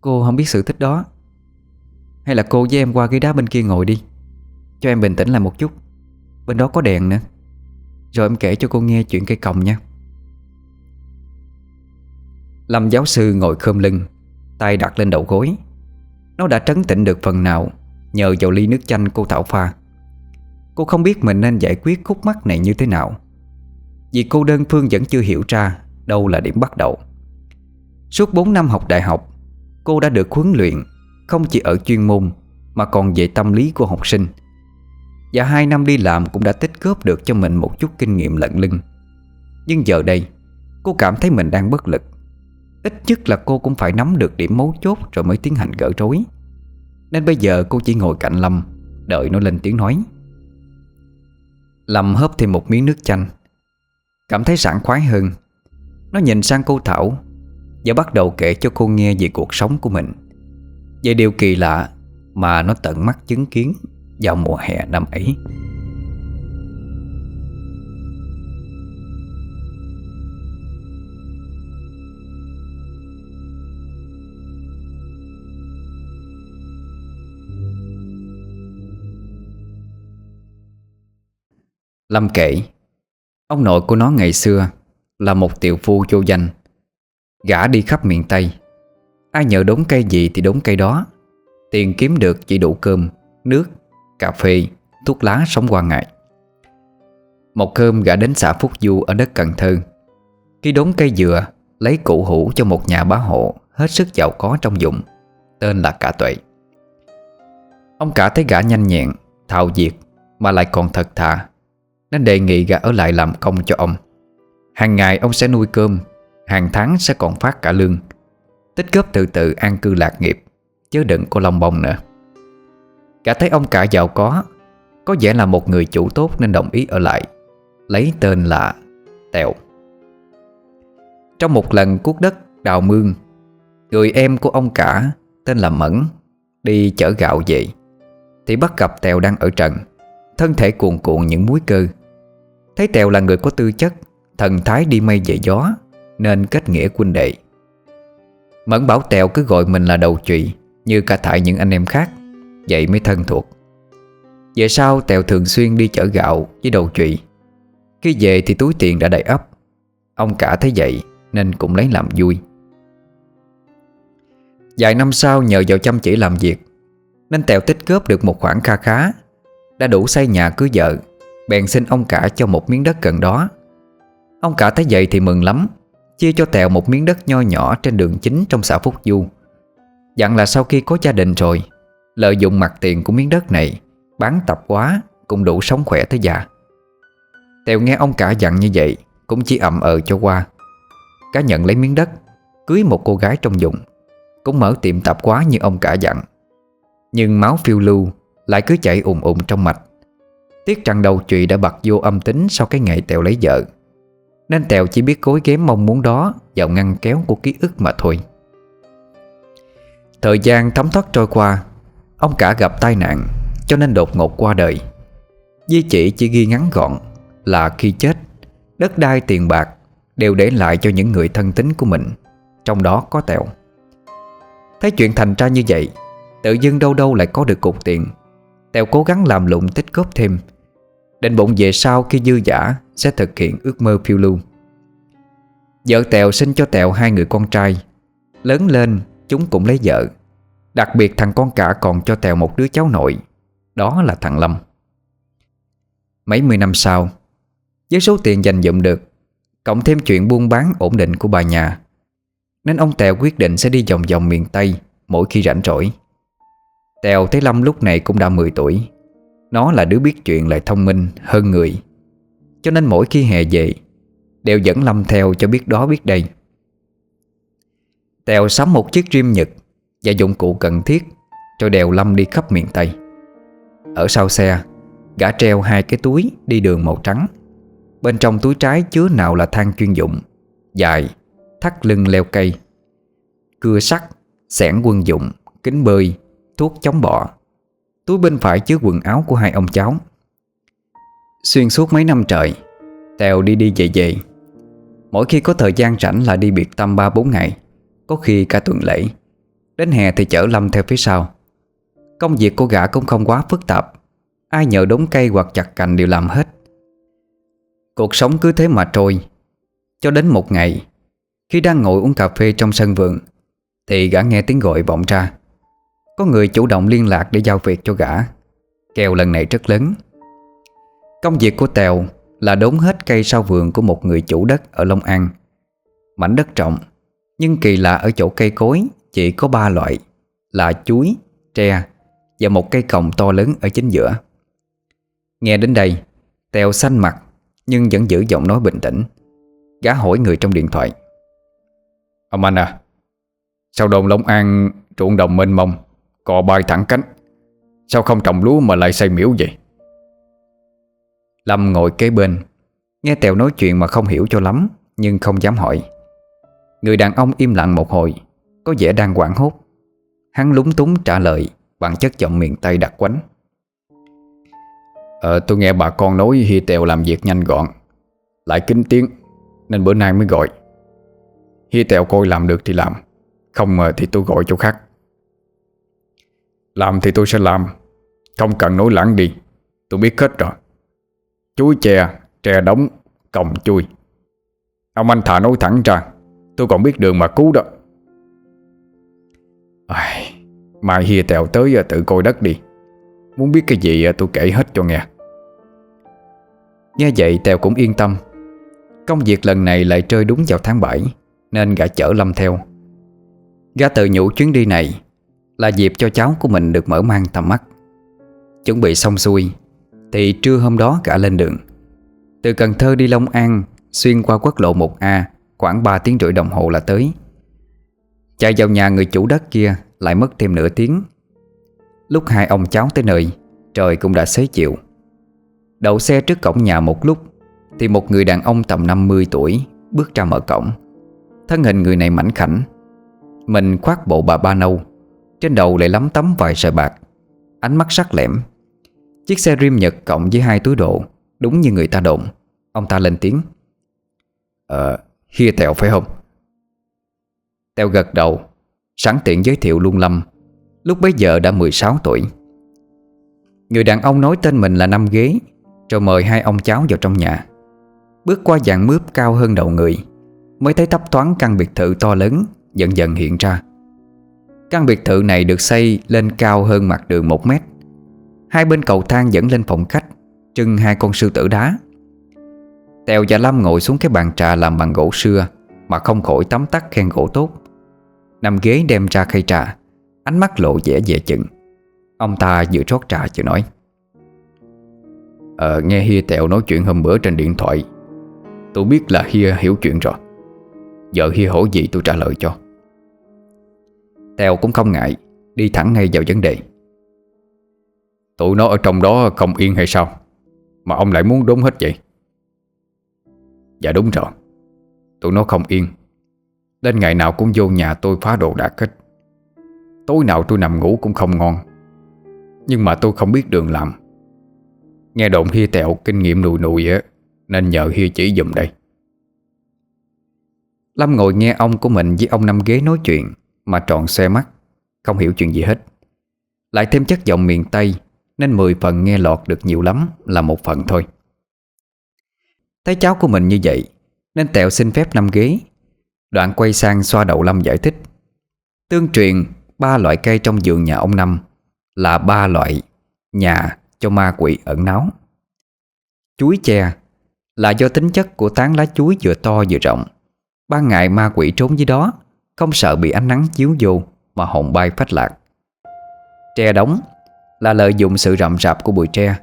S1: Cô không biết sự thích đó. Hay là cô với em qua ghế đá bên kia ngồi đi, Cho em bình tĩnh lại một chút. Bên đó có đèn nữa. Rồi em kể cho cô nghe chuyện cây còng nha. Lâm giáo sư ngồi khơm lưng Tay đặt lên đầu gối. Nó đã trấn tĩnh được phần nào Nhờ vào ly nước chanh cô Thảo pha. Cô không biết mình nên giải quyết khúc mắc này như thế nào. Vì cô đơn phương vẫn chưa hiểu ra Đâu là điểm bắt đầu. Suốt 4 năm học đại học, Cô đã được huấn luyện không chỉ ở chuyên môn Mà còn về tâm lý của học sinh. Và hai năm đi làm cũng đã tích góp được cho mình một chút kinh nghiệm lận lưng. Nhưng giờ đây, Cô cảm thấy mình đang bất lực. Ít nhất là cô cũng phải nắm được điểm mấu chốt Rồi mới tiến hành gỡ rối. Nên bây giờ cô chỉ ngồi cạnh Lâm, Đợi nó lên tiếng nói. Lâm hớp thêm một miếng nước chanh. Cảm thấy sảng khoái hơn. Nó nhìn sang cô Thảo Và bắt đầu kể cho cô nghe về cuộc sống của mình. Về điều kỳ lạ Mà nó tận mắt chứng kiến Vào mùa hè năm ấy. Lâm kể Ông nội của nó ngày xưa Là một tiểu phu vô danh Gã đi khắp miền Tây. Ai nhờ đốn cây gì thì đốn cây đó Tiền kiếm được chỉ đủ cơm Nước, cà phê, thuốc lá sống qua ngày. Một cơm gã đến xã Phúc Du Ở đất Cần Thơ. Khi đốn cây dừa Lấy cụ hủ cho một nhà bá hộ Hết sức giàu có trong dụng Tên là Cả Tuệ. Ông cả thấy gã nhanh nhẹn Thạo diệt Mà lại còn thật thà nó đề nghị gã ở lại làm công cho ông. Hàng ngày ông sẽ nuôi cơm, Hàng tháng sẽ còn phát cả lương. Tích góp từ từ an cư lạc nghiệp, Chứ đừng có lòng bông nữa. Cả thấy ông cả giàu có Có vẻ là một người chủ tốt nên đồng ý ở lại, Lấy tên là Tèo. Trong một lần cuốc đất đào mương, Người em của ông cả Tên là Mẫn Đi chở gạo về, Thì bắt gặp Tèo đang ở trần, Thân thể cuồn cuộn những múi cơ. Thấy Tèo là người có tư chất, Thần thái đi mây về gió, Nên kết nghĩa quân đệ. Mẫn bảo Tèo cứ gọi mình là đầu trụy, Như cả thải những anh em khác, Vậy mới thân thuộc. Về sau, Tèo thường xuyên đi chở gạo với đầu trụy. Khi về thì túi tiền đã đầy ấp. Ông cả thấy vậy, Nên cũng lấy làm vui. Vài năm sau, nhờ vào chăm chỉ làm việc, Nên Tèo tích góp được một khoản kha khá, Đã đủ xây nhà cưới vợ. Bèn xin ông cả cho một miếng đất gần đó. Ông cả thấy vậy thì mừng lắm, Chia cho Tèo một miếng đất nho nhỏ Trên đường chính trong xã Phúc Du. Dặn là sau khi có gia đình rồi, Lợi dụng mặt tiền của miếng đất này, Bán tập quá Cũng đủ sống khỏe tới già. Tèo nghe ông cả dặn như vậy Cũng chỉ ậm ờ cho qua. Cá nhận lấy miếng đất, Cưới một cô gái trong dụng Cũng mở tiệm tạp quá như ông cả dặn. Nhưng máu phiêu lưu, Lại cứ chảy ùm ùm trong mạch. Tiếc rằng đầu trụy đã bật vô âm tính Sau cái ngày Tèo lấy vợ. Nên Tèo chỉ biết cối ghém mong muốn đó Vào ngăn kéo của ký ức mà thôi. Thời gian thấm thoát trôi qua, Ông cả gặp tai nạn, Cho nên đột ngột qua đời. Di chỉ chỉ ghi ngắn gọn Là khi chết, Đất đai tiền bạc Đều để lại cho những người thân tín của mình, Trong đó có Tèo. Thấy chuyện thành ra như vậy, Tự dưng đâu đâu lại có được cục tiền. Tèo cố gắng làm lụng tích góp thêm Định bụng về sau khi dư giả Sẽ thực hiện ước mơ phiêu lưu. Vợ Tèo sinh cho Tèo hai người con trai. Lớn lên, chúng cũng lấy vợ. Đặc biệt thằng con cả còn cho Tèo một đứa cháu nội. Đó là thằng Lâm. Mấy mươi năm sau, Với số tiền dành dụm được, Cộng thêm chuyện buôn bán ổn định của bà nhà, Nên ông Tèo quyết định sẽ đi vòng vòng miền Tây Mỗi khi rảnh rỗi. Tèo thấy Lâm lúc này cũng đã 10 tuổi. Nó là đứa biết chuyện lại thông minh, hơn người. Cho nên mỗi khi hè về, Đều dẫn Lâm theo cho biết đó biết đây. Tèo sắm một chiếc rim nhật Và dụng cụ cần thiết, Rồi đèo Lâm đi khắp miền Tây. Ở sau xe, Gã treo hai cái túi đi đường màu trắng. Bên trong túi trái chứa nào là than chuyên dụng, Dài, Thắt lưng leo cây. Cưa sắt Sẻn quân dụng, Kính bơi, Thuốc chống bọ. Túi bên phải chứa quần áo của hai ông cháu. Xuyên suốt mấy năm trời, Tèo đi đi về về. Mỗi khi có thời gian rảnh là đi biệt tâm 3-4 ngày, Có khi cả tuần lễ. Đến hè thì chở Lâm theo phía sau. Công việc của gã cũng không quá phức tạp, Ai nhờ đống cây hoặc chặt cành đều làm hết. Cuộc sống cứ thế mà trôi. Cho đến một ngày, Khi đang ngồi uống cà phê trong sân vườn, Thì gã nghe tiếng gọi vọng ra. Có người chủ động liên lạc để giao việc cho gã. Kèo lần này rất lớn. Công việc của Tèo là đốn hết cây sau vườn của một người chủ đất ở Long An. Mảnh đất rộng Nhưng kỳ lạ ở chỗ cây cối chỉ có ba loại Là chuối, tre và một cây còng to lớn ở chính giữa. Nghe đến đây Tèo xanh mặt Nhưng vẫn giữ giọng nói bình tĩnh. Gá hỏi người trong điện thoại. Ông anh à Sao đồn Long An ruộng đồng mênh mông? Cò bay thẳng cánh. Sao không trồng lúa mà lại xây miễu vậy? Lâm ngồi kế bên, Nghe Tèo nói chuyện mà không hiểu cho lắm, Nhưng không dám hỏi. Người đàn ông im lặng một hồi, Có vẻ đang quảng hốt. Hắn lúng túng trả lời Bằng chất giọng miền Tây đặc quánh. Ờ tôi nghe bà con nói Hi Tèo làm việc nhanh gọn, Lại kính tiếng, Nên bữa nay mới gọi. Hi Tèo coi làm được thì làm, Không ngờ thì tôi gọi chỗ khác. Làm thì tôi sẽ làm. Không cần nói lãng đi. Tôi biết hết rồi. Chuối chè, tre đóng, còng chui. Ông anh thả nói thẳng ra. Tôi còn biết đường mà cứu đó. Ai, Mai hìa tèo tới à, tự coi đất đi. Muốn biết cái gì à, tôi kể hết cho nghe. Nghe vậy Tèo cũng yên tâm. Công việc lần này lại rơi đúng vào tháng 7 Nên gã chở Lâm theo. Gã tự nhủ chuyến đi này là dịp cho cháu của mình được mở mang tầm mắt. Chuẩn bị xong xuôi, Thì trưa hôm đó cả lên đường. Từ Cần Thơ đi Long An, Xuyên qua quốc lộ 1A Khoảng 3 tiếng rưỡi đồng hồ là tới. Chạy vào nhà người chủ đất kia, Lại mất thêm nửa tiếng. Lúc hai ông cháu tới nơi, Trời cũng đã xế chiều. Đậu xe trước cổng nhà một lúc, Thì một người đàn ông tầm 50 tuổi Bước ra mở cổng. Thân hình người này mảnh khảnh. Mình khoác bộ bà ba nâu trên đầu lại lắm tấm vài sợi bạc. Ánh mắt sắc lẻm. Chiếc xe rim nhật cộng với hai túi đồ Đúng như người ta đồn. Ông ta lên tiếng. Ờ, Hia Tèo phải không? Tèo gật đầu Sẵn tiện giới thiệu luôn Lâm. Lúc bấy giờ đã 16 tuổi. Người đàn ông nói tên mình là Năm Ghế Rồi mời hai ông cháu vào trong nhà. Bước qua dạng mướp cao hơn đầu người Mới thấy thấp thoáng căn biệt thự to lớn Dần dần hiện ra. Căn biệt thự này được xây lên cao hơn mặt đường một mét. Hai bên cầu thang dẫn lên phòng khách, Trưng hai con sư tử đá. Tèo và Lâm ngồi xuống cái bàn trà làm bằng gỗ xưa, Mà không khỏi tắm tắt khen gỗ tốt. Nằm ghế đem ra khay trà, Ánh mắt lộ vẻ dễ chừng. Ông ta vừa rót trà vừa nói. Ờ nghe Hia Tèo nói chuyện hôm bữa trên điện thoại, Tôi biết là Hia hiểu chuyện rồi. Giờ Hia hỏi gì tôi trả lời cho. Tèo cũng không ngại, Đi thẳng ngay vào vấn đề. Tụi nó ở trong đó không yên hay sao? Mà ông lại muốn đúng hết vậy? Dạ đúng rồi, Tụi nó không yên. Đến ngày nào cũng vô nhà tôi phá đồ đạc hết. Tối nào tôi nằm ngủ cũng không ngon. Nhưng mà tôi không biết đường làm. Nghe đồn Hi tẹo kinh nghiệm nùi nùi á, Nên nhờ Hi chỉ dùm đây. Lâm ngồi nghe ông của mình với ông năm ghế nói chuyện. Mà tròn xe mắt, Không hiểu chuyện gì hết. Lại thêm chất giọng miền Tây, Nên 10 phần nghe lọt được nhiều lắm Là một phần thôi. Thấy cháu của mình như vậy, Nên Tẹo xin phép năm ghế. Đoạn quay sang xoa đầu Lâm giải thích. Tương truyền, Ba loại cây trong vườn nhà ông Năm Là ba loại nhà cho ma quỷ ẩn náu. Chuối tre Là do tính chất của tán lá chuối vừa to vừa rộng. Ban ngày ma quỷ trốn dưới đó không sợ bị ánh nắng chiếu vô Mà hồn bay phách lạc. Tre đóng Là lợi dụng sự rậm rạp của bụi tre,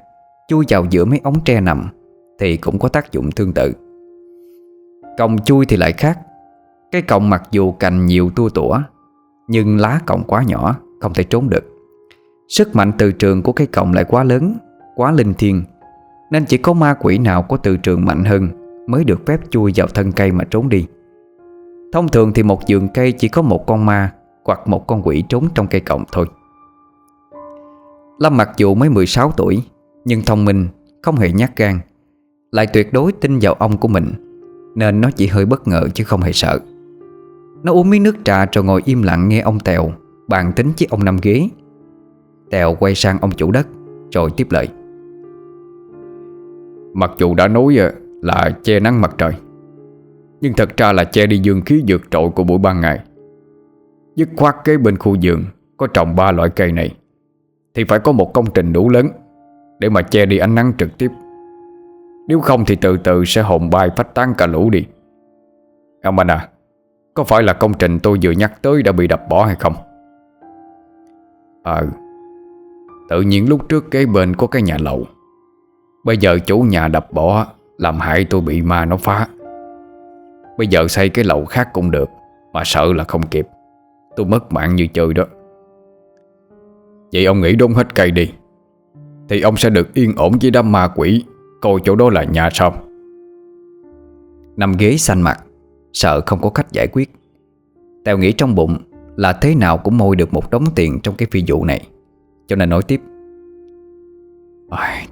S1: Chui vào giữa mấy ống tre nằm Thì cũng có tác dụng tương tự. Còng chui thì lại khác, Cái còng mặc dù cành nhiều tua tủa, Nhưng lá còng quá nhỏ, Không thể trốn được. Sức mạnh từ trường của cái còng lại quá lớn, Quá linh thiêng, Nên chỉ có ma quỷ nào có từ trường mạnh hơn Mới được phép chui vào thân cây mà trốn đi. Thông thường thì một vườn cây chỉ có một con ma Hoặc một con quỷ trốn trong cây còng thôi. Lâm mặc dù mới 16 tuổi, Nhưng thông minh, Không hề nhát gan, Lại tuyệt đối tin vào ông của mình, Nên nó chỉ hơi bất ngờ chứ không hề sợ. Nó uống miếng nước trà rồi ngồi im lặng nghe ông Tèo Bàn tính chiếc ông nằm ghế. Tèo quay sang ông chủ đất, Rồi tiếp lời. Mặc dù đã nói ờ, là che nắng mặt trời nhưng thật ra là che đi dương khí dược trội của buổi ban ngày. Dứt khoát kế bên khu vườn Có trồng ba loại cây này, Thì phải có một công trình đủ lớn Để mà che đi ánh nắng trực tiếp. Nếu không thì từ từ sẽ hồn bay phách tán cả lũ đi. Ông anh à Có phải là công trình tôi vừa nhắc tới đã bị đập bỏ hay không? Ờ Tự nhiên lúc trước kế bên có cái nhà lậu Bây giờ chủ nhà đập bỏ, Làm hại tôi bị ma nó phá. Bây giờ xây cái lậu khác cũng được, Mà sợ là không kịp. Tôi mất mạng như chơi đó. Vậy ông nghĩ đốn hết cây đi. Thì ông sẽ được yên ổn với đám ma quỷ. Coi chỗ đó là nhà sao? Nằm ghế xanh mặt, Sợ không có cách giải quyết. Tèo nghĩ trong bụng Là thế nào cũng môi được một đống tiền Trong cái phi vụ này. Cho nên nói tiếp.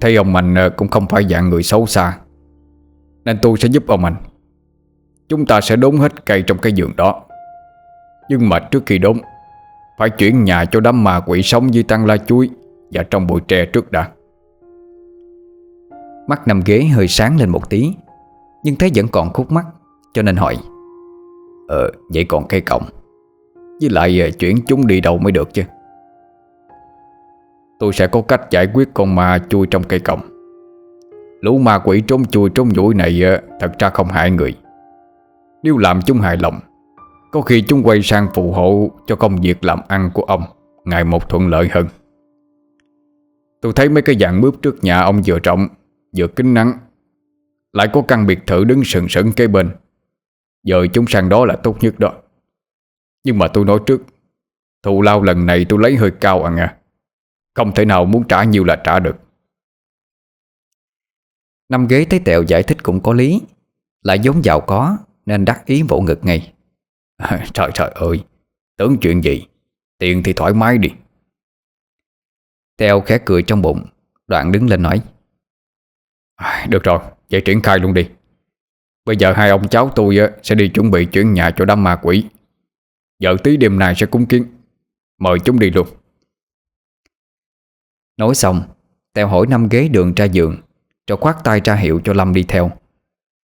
S1: Thấy ông Mạnh ờ, cũng không phải dạng người xấu xa. Nên tôi sẽ giúp ông Mạnh Chúng ta sẽ đốn hết cây trong cái giường đó. Nhưng mà trước khi đốn, Phải chuyển nhà cho đám ma quỷ sống dưới tăng la chuối Và trong bụi tre trước đã.
S2: Mắt nằm ghế hơi sáng lên một tí, Nhưng thấy vẫn còn khúc mắt Cho nên hỏi
S1: Ờ vậy còn cây cọng? Với lại ờ, chuyển chúng đi đâu mới được chứ? Tôi sẽ có cách giải quyết con ma chui trong cây cọng. Lũ ma quỷ trốn chui trốn nhủi này ờ, Thật ra không hại người. Nếu làm chúng hài lòng Có khi chúng quay sang phù hộ Cho công việc làm ăn của ông Ngày một thuận lợi hơn. Tôi thấy mấy cái dạng mướp trước nhà ông vừa trọng Vừa kính nắng Lại có căn biệt thự đứng sừng sững kế bên. Giờ chúng sang đó là tốt nhất đó. Nhưng mà tôi nói trước Thù lao lần này tôi lấy hơi cao à nghe, Không thể nào muốn trả nhiều là trả được.
S2: Năm ghế thấy Tẹo giải thích cũng có lý Lại giống giàu có. Nên đắc ý vỗ ngực ngay.
S1: Trời trời ơi, Tưởng chuyện gì? Tiền thì thoải mái đi.
S2: Teo khẽ cười trong bụng, Đoạn đứng lên nói à,
S1: Được rồi, Vậy triển khai luôn đi. Bây giờ hai ông cháu tôi sẽ đi chuẩn bị chuyển nhà cho đám ma quỷ. Giờ tí đêm nay sẽ cúng kiến. Mời chúng đi luôn.
S2: Nói xong Tèo hỏi năm ghế đường ra giường, Rồi khoát tay ra hiệu cho Lâm đi theo.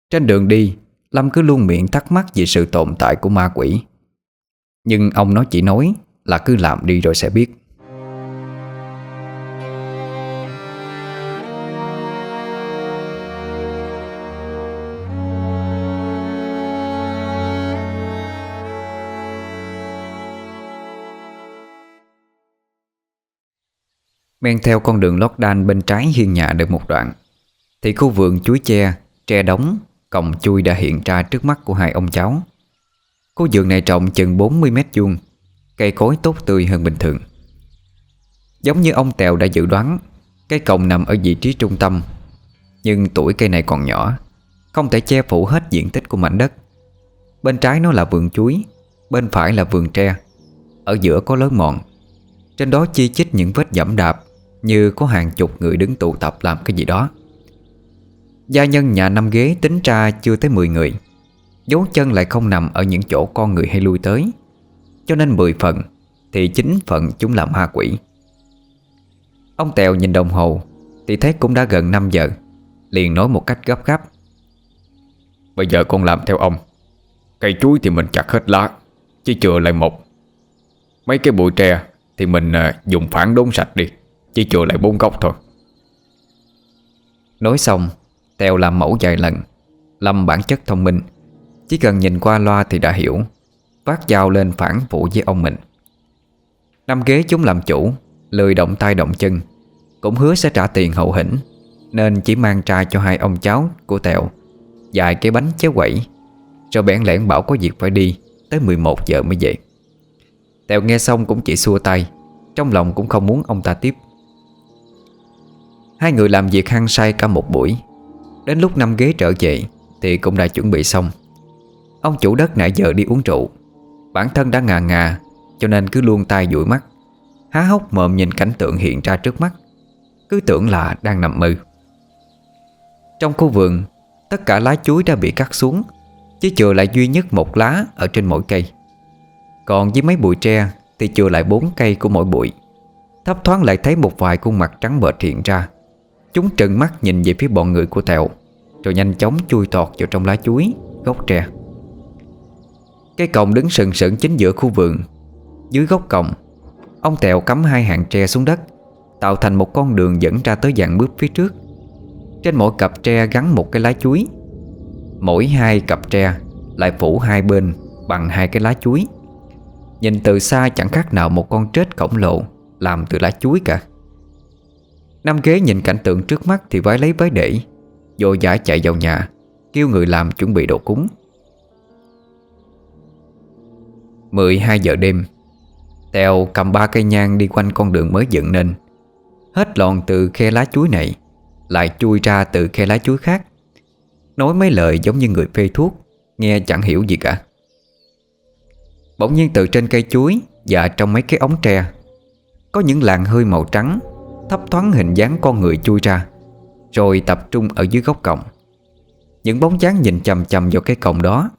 S2: Trên đường đi Lâm cứ luôn miệng thắc mắc về sự tồn tại của ma quỷ. Nhưng ông nó chỉ nói là cứ làm đi rồi sẽ biết. Men theo con đường lót đan bên trái hiên nhà được một đoạn Thì khu vườn chuối tre tre đóng, còng chui đã hiện ra trước mắt của hai ông cháu. Khu vườn này rộng chừng 40 mét vuông, Cây cối tốt tươi hơn bình thường. Giống như ông Tèo đã dự đoán, Cây còng nằm ở vị trí trung tâm. Nhưng tuổi cây này còn nhỏ, Không thể che phủ hết diện tích của mảnh đất. Bên trái nó là vườn chuối, Bên phải là vườn tre. Ở giữa có lớn mòn. Trên đó chi chít những vết dẫm đạp như có hàng chục người đứng tụ tập làm cái gì đó. Gia nhân nhà năm ghế tính ra chưa tới 10 người. Dấu chân lại không nằm ở những chỗ con người hay lui tới. Cho nên 10 phần Thì chính phần chúng làm ma quỷ. Ông Tèo nhìn đồng hồ Thì thấy cũng đã gần 5 giờ. Liền nói một cách gấp gáp.
S1: Bây giờ con làm theo ông. Cây chuối thì mình chặt hết lá Chỉ chừa lại một. Mấy cái bụi tre Thì mình à, dùng phản đốn sạch đi chỉ chừa lại bốn góc thôi.
S2: Nói xong Tèo làm mẫu vài lần, Lâm bản chất thông minh. Chỉ cần nhìn qua loa thì đã hiểu Vác dao lên phản vụ với ông mình. Năm ghế chúng làm chủ, Lười động tay động chân, Cũng hứa sẽ trả tiền hậu hĩnh, Nên chỉ mang ra cho hai ông cháu của Tèo, Dài cái bánh chéo quẩy, Rồi bẽn lẽn bảo có việc phải đi, Tới 11 giờ mới về. Tèo nghe xong cũng chỉ xua tay, Trong lòng cũng không muốn ông ta tiếp. Hai người làm việc hăng say cả một buổi Đến lúc năm ghế trở về Thì cũng đã chuẩn bị xong. Ông chủ đất nãy giờ đi uống rượu. Bản thân đã ngà ngà, Cho nên cứ luôn tay dụi mắt. Há hốc mồm nhìn cảnh tượng hiện ra trước mắt. Cứ tưởng là đang nằm mơ. Trong khu vườn, Tất cả lá chuối đã bị cắt xuống, Chỉ chừa lại duy nhất một lá Ở trên mỗi cây. Còn với mấy bụi tre Thì chừa lại bốn cây của mỗi bụi. Thấp thoáng lại thấy một vài khuôn mặt trắng bệch hiện ra. Chúng trợn mắt nhìn về phía bọn người của Tèo Rồi nhanh chóng chui tọt vào trong lá chuối, Gốc tre. Cái còng đứng sừng sững chính giữa khu vườn. Dưới gốc còng, Ông Tèo cắm hai hàng tre xuống đất, Tạo thành một con đường dẫn ra tới dạng bước phía trước. Trên mỗi cặp tre gắn một cái lá chuối. Mỗi hai cặp tre Lại phủ hai bên Bằng hai cái lá chuối. Nhìn từ xa chẳng khác nào một con trết khổng lồ Làm từ lá chuối cả. Nam ghế nhìn cảnh tượng trước mắt Thì vái lấy vái để Vô giả chạy vào nhà, Kêu người làm chuẩn bị đồ cúng. 12 giờ đêm, Tèo cầm ba cây nhang đi quanh con đường mới dựng nên. Hết lòn từ khe lá chuối này, Lại chui ra từ khe lá chuối khác. Nói mấy lời giống như người phê thuốc, Nghe chẳng hiểu gì cả. Bỗng nhiên từ trên cây chuối Và trong mấy cái ống tre, Có những làn hơi màu trắng Thấp thoáng hình dáng con người chui ra, Rồi tập trung ở dưới góc cổng. Những bóng dáng nhìn chầm chầm vào cái cổng đó,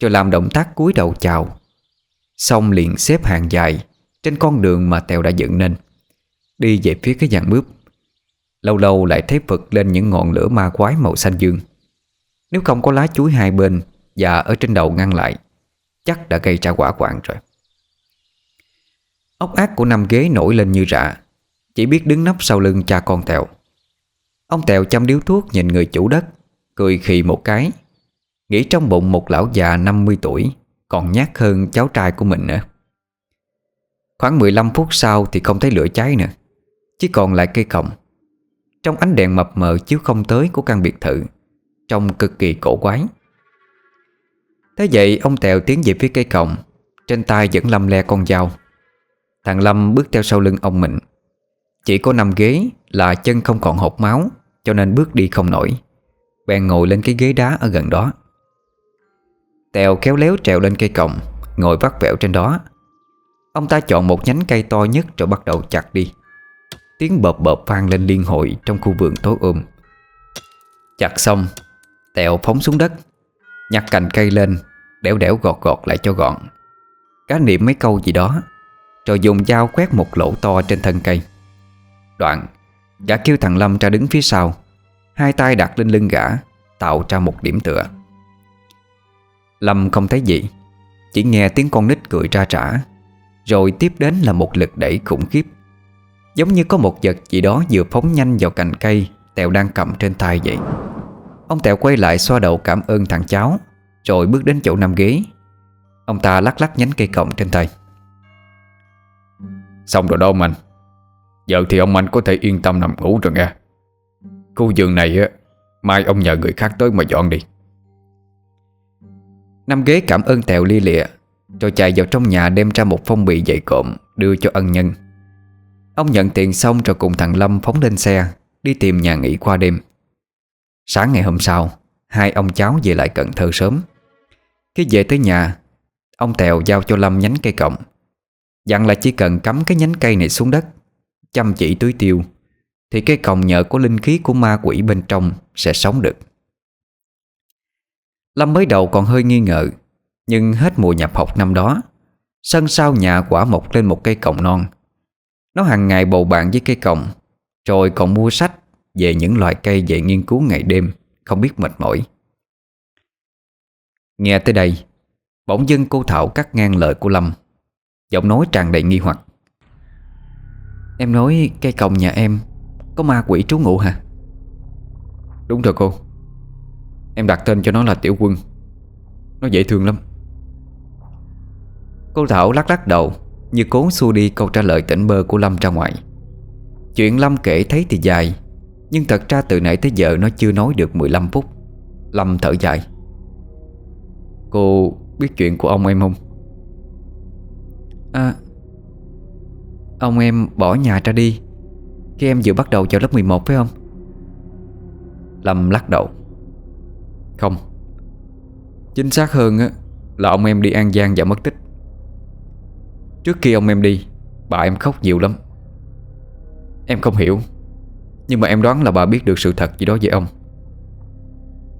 S2: Rồi làm động tác cúi đầu chào. Xong liền xếp hàng dài Trên con đường mà Tèo đã dựng nên, Đi về phía cái dàn mướp. Lâu lâu lại thấy vực lên những ngọn lửa ma quái màu xanh dương. Nếu không có lá chuối hai bên Và ở trên đầu ngăn lại, Chắc đã gây ra quả quạng rồi. Ốc ác của năm ghế nổi lên như rạ chỉ biết đứng nấp sau lưng cha con Tèo. Ông Tèo chăm điếu thuốc nhìn người chủ đất, Cười khì một cái. Nghĩ trong bụng một lão già 50 tuổi, Còn nhát hơn cháu trai của mình nữa. Khoảng 15 phút sau thì không thấy lửa cháy nữa, Chỉ còn lại cây cọng. Trong ánh đèn mập mờ chiếu không tới của căn biệt thự, Trông cực kỳ cổ quái. Thế vậy ông Tèo tiến về phía cây cọng, Trên tay vẫn lâm le con dao. Thằng Lâm bước theo sau lưng ông mình. Chỉ có năm ghế là chân không còn hột máu, Cho nên bước đi không nổi. Bèn ngồi lên cái ghế đá ở gần đó. Tèo kéo léo trèo lên cây còng, Ngồi vắt vẻo trên đó. Ông ta chọn một nhánh cây to nhất Rồi bắt đầu chặt đi. Tiếng bợp bợp vang lên liên hội Trong khu vườn tối ôm. Chặt xong, Tèo phóng xuống đất, Nhặt cành cây lên, Đẻo đẻo gọt gọt lại cho gọn. Cá niệm mấy câu gì đó, Rồi dùng dao quét một lỗ to trên thân cây. Đoạn Gã kêu thằng Lâm ra đứng phía sau, Hai tay đặt lên lưng gã, Tạo ra một điểm tựa. Lâm không thấy gì, Chỉ nghe tiếng con nít cười ra trả Rồi tiếp đến là một lực đẩy khủng khiếp. Giống như có một vật gì đó vừa phóng nhanh vào cành cây, Tèo đang cầm trên tay vậy. Ông Tèo quay lại xoa đầu cảm ơn thằng cháu, Rồi bước đến chỗ nằm ghế. Ông ta lắc lắc nhánh cây cọng trên tay.
S3: Xong rồi đâu mình. anh? Giờ thì ông anh có thể yên tâm nằm ngủ rồi nghe. Khu giường này á, Mai ông nhờ người khác tới mà dọn đi.
S2: Năm ghế cảm ơn Tèo lia lịa, Rồi chạy vào trong nhà đem ra một phong bì dày cộm Đưa cho ân nhân. Ông nhận tiền xong rồi cùng thằng Lâm phóng lên xe, Đi tìm nhà nghỉ qua đêm. Sáng ngày hôm sau, Hai ông cháu về lại Cần Thơ sớm. Khi về tới nhà, Ông Tèo giao cho Lâm nhánh cây cọng. Dặn là chỉ cần cắm cái nhánh cây này xuống đất Chăm chỉ tưới tiêu, Thì cây còng nhờ có linh khí của ma quỷ bên trong Sẽ sống được. Lâm mới đầu còn hơi nghi ngờ, Nhưng hết mùa nhập học năm đó, Sân sau nhà quả mọc lên một cây còng non. Nó hàng ngày bầu bạn với cây còng Rồi còn mua sách Về những loại cây dạy nghiên cứu ngày đêm, Không biết mệt mỏi. Nghe tới đây, Bỗng dưng cô Thảo cắt ngang lời của Lâm, Giọng nói tràn đầy nghi hoặc. Em nói cây còng nhà em Có ma quỷ trú ngụ hả?
S3: Đúng rồi cô. Em đặt tên cho nó là Tiểu Quân. Nó dễ thương lắm.
S2: Cô Thảo lắc lắc đầu Như cố xua đi câu trả lời tỉnh bơ của Lâm ra ngoài. Chuyện Lâm kể thấy thì dài Nhưng thật ra từ nãy tới giờ Nó chưa nói được 15 phút. Lâm thở dài.
S3: Cô biết chuyện của ông em không?
S2: À Ông em bỏ nhà ra đi. Khi em vừa bắt đầu vào lớp 11 phải không?
S3: Lâm lắc đầu. Không. Chính xác hơn á, Là ông em đi An Giang và mất tích. Trước khi ông em đi, Bà em khóc nhiều lắm. Em không hiểu, Nhưng mà em đoán là bà biết được sự thật gì đó về ông.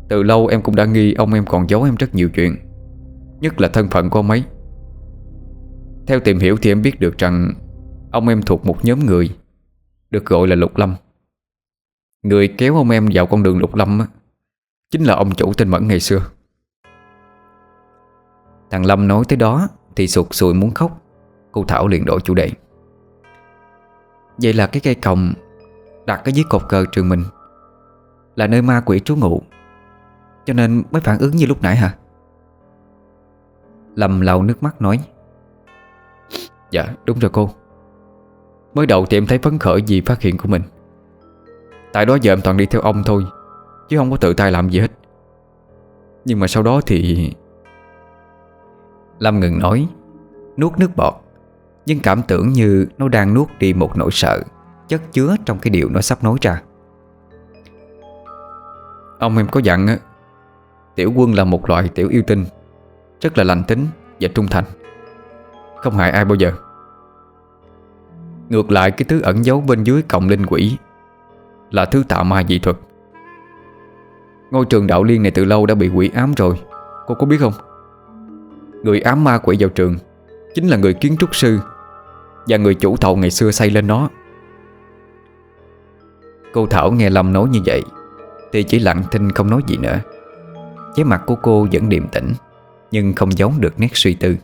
S3: Từ lâu em cũng đã nghi Ông em còn giấu em rất nhiều chuyện, Nhất là thân phận của ông ấy. Theo tìm hiểu thì em biết được rằng Ông em thuộc một nhóm người Được gọi là Lục Lâm. Người kéo ông em vào con đường Lục Lâm á, Chính là ông chủ tên Mẫn ngày xưa.
S2: Thằng Lâm nói tới đó Thì sụt sùi muốn khóc Cô Thảo liền đổi chủ đề. Vậy là cái cây còng Đặt ở dưới cột cờ trường mình Là nơi ma quỷ trú ngụ Cho nên mới phản ứng như lúc nãy hả? Lâm lau nước mắt nói
S3: Dạ đúng rồi cô. Mới đầu thì em thấy phấn khởi vì phát hiện của mình. Tại đó giờ em toàn đi theo ông thôi, Chứ không có tự tay làm gì hết. Nhưng mà sau đó thì
S2: Lâm ngừng nói, Nuốt nước bọt, Nhưng cảm tưởng như nó đang nuốt đi một nỗi sợ Chất chứa trong cái điều nó sắp nói ra.
S3: Ông em có dặn á, Tiểu quân là một loại tiểu yêu tinh, Rất là lành tính và trung thành. Không hại ai bao giờ. Ngược lại, cái thứ ẩn giấu bên dưới cộng linh quỷ Là thứ tạo ma dị thuật. Ngôi trường đạo liên này từ lâu đã bị quỷ ám rồi. Cô có biết không? Người ám ma quỷ vào trường Chính là người kiến trúc sư Và người chủ thầu ngày xưa xây lên nó.
S2: Cô Thảo nghe Lâm nói như vậy Thì chỉ lặng thinh không nói gì nữa. Chế mặt của cô vẫn điềm tĩnh, Nhưng không giấu được nét suy tư.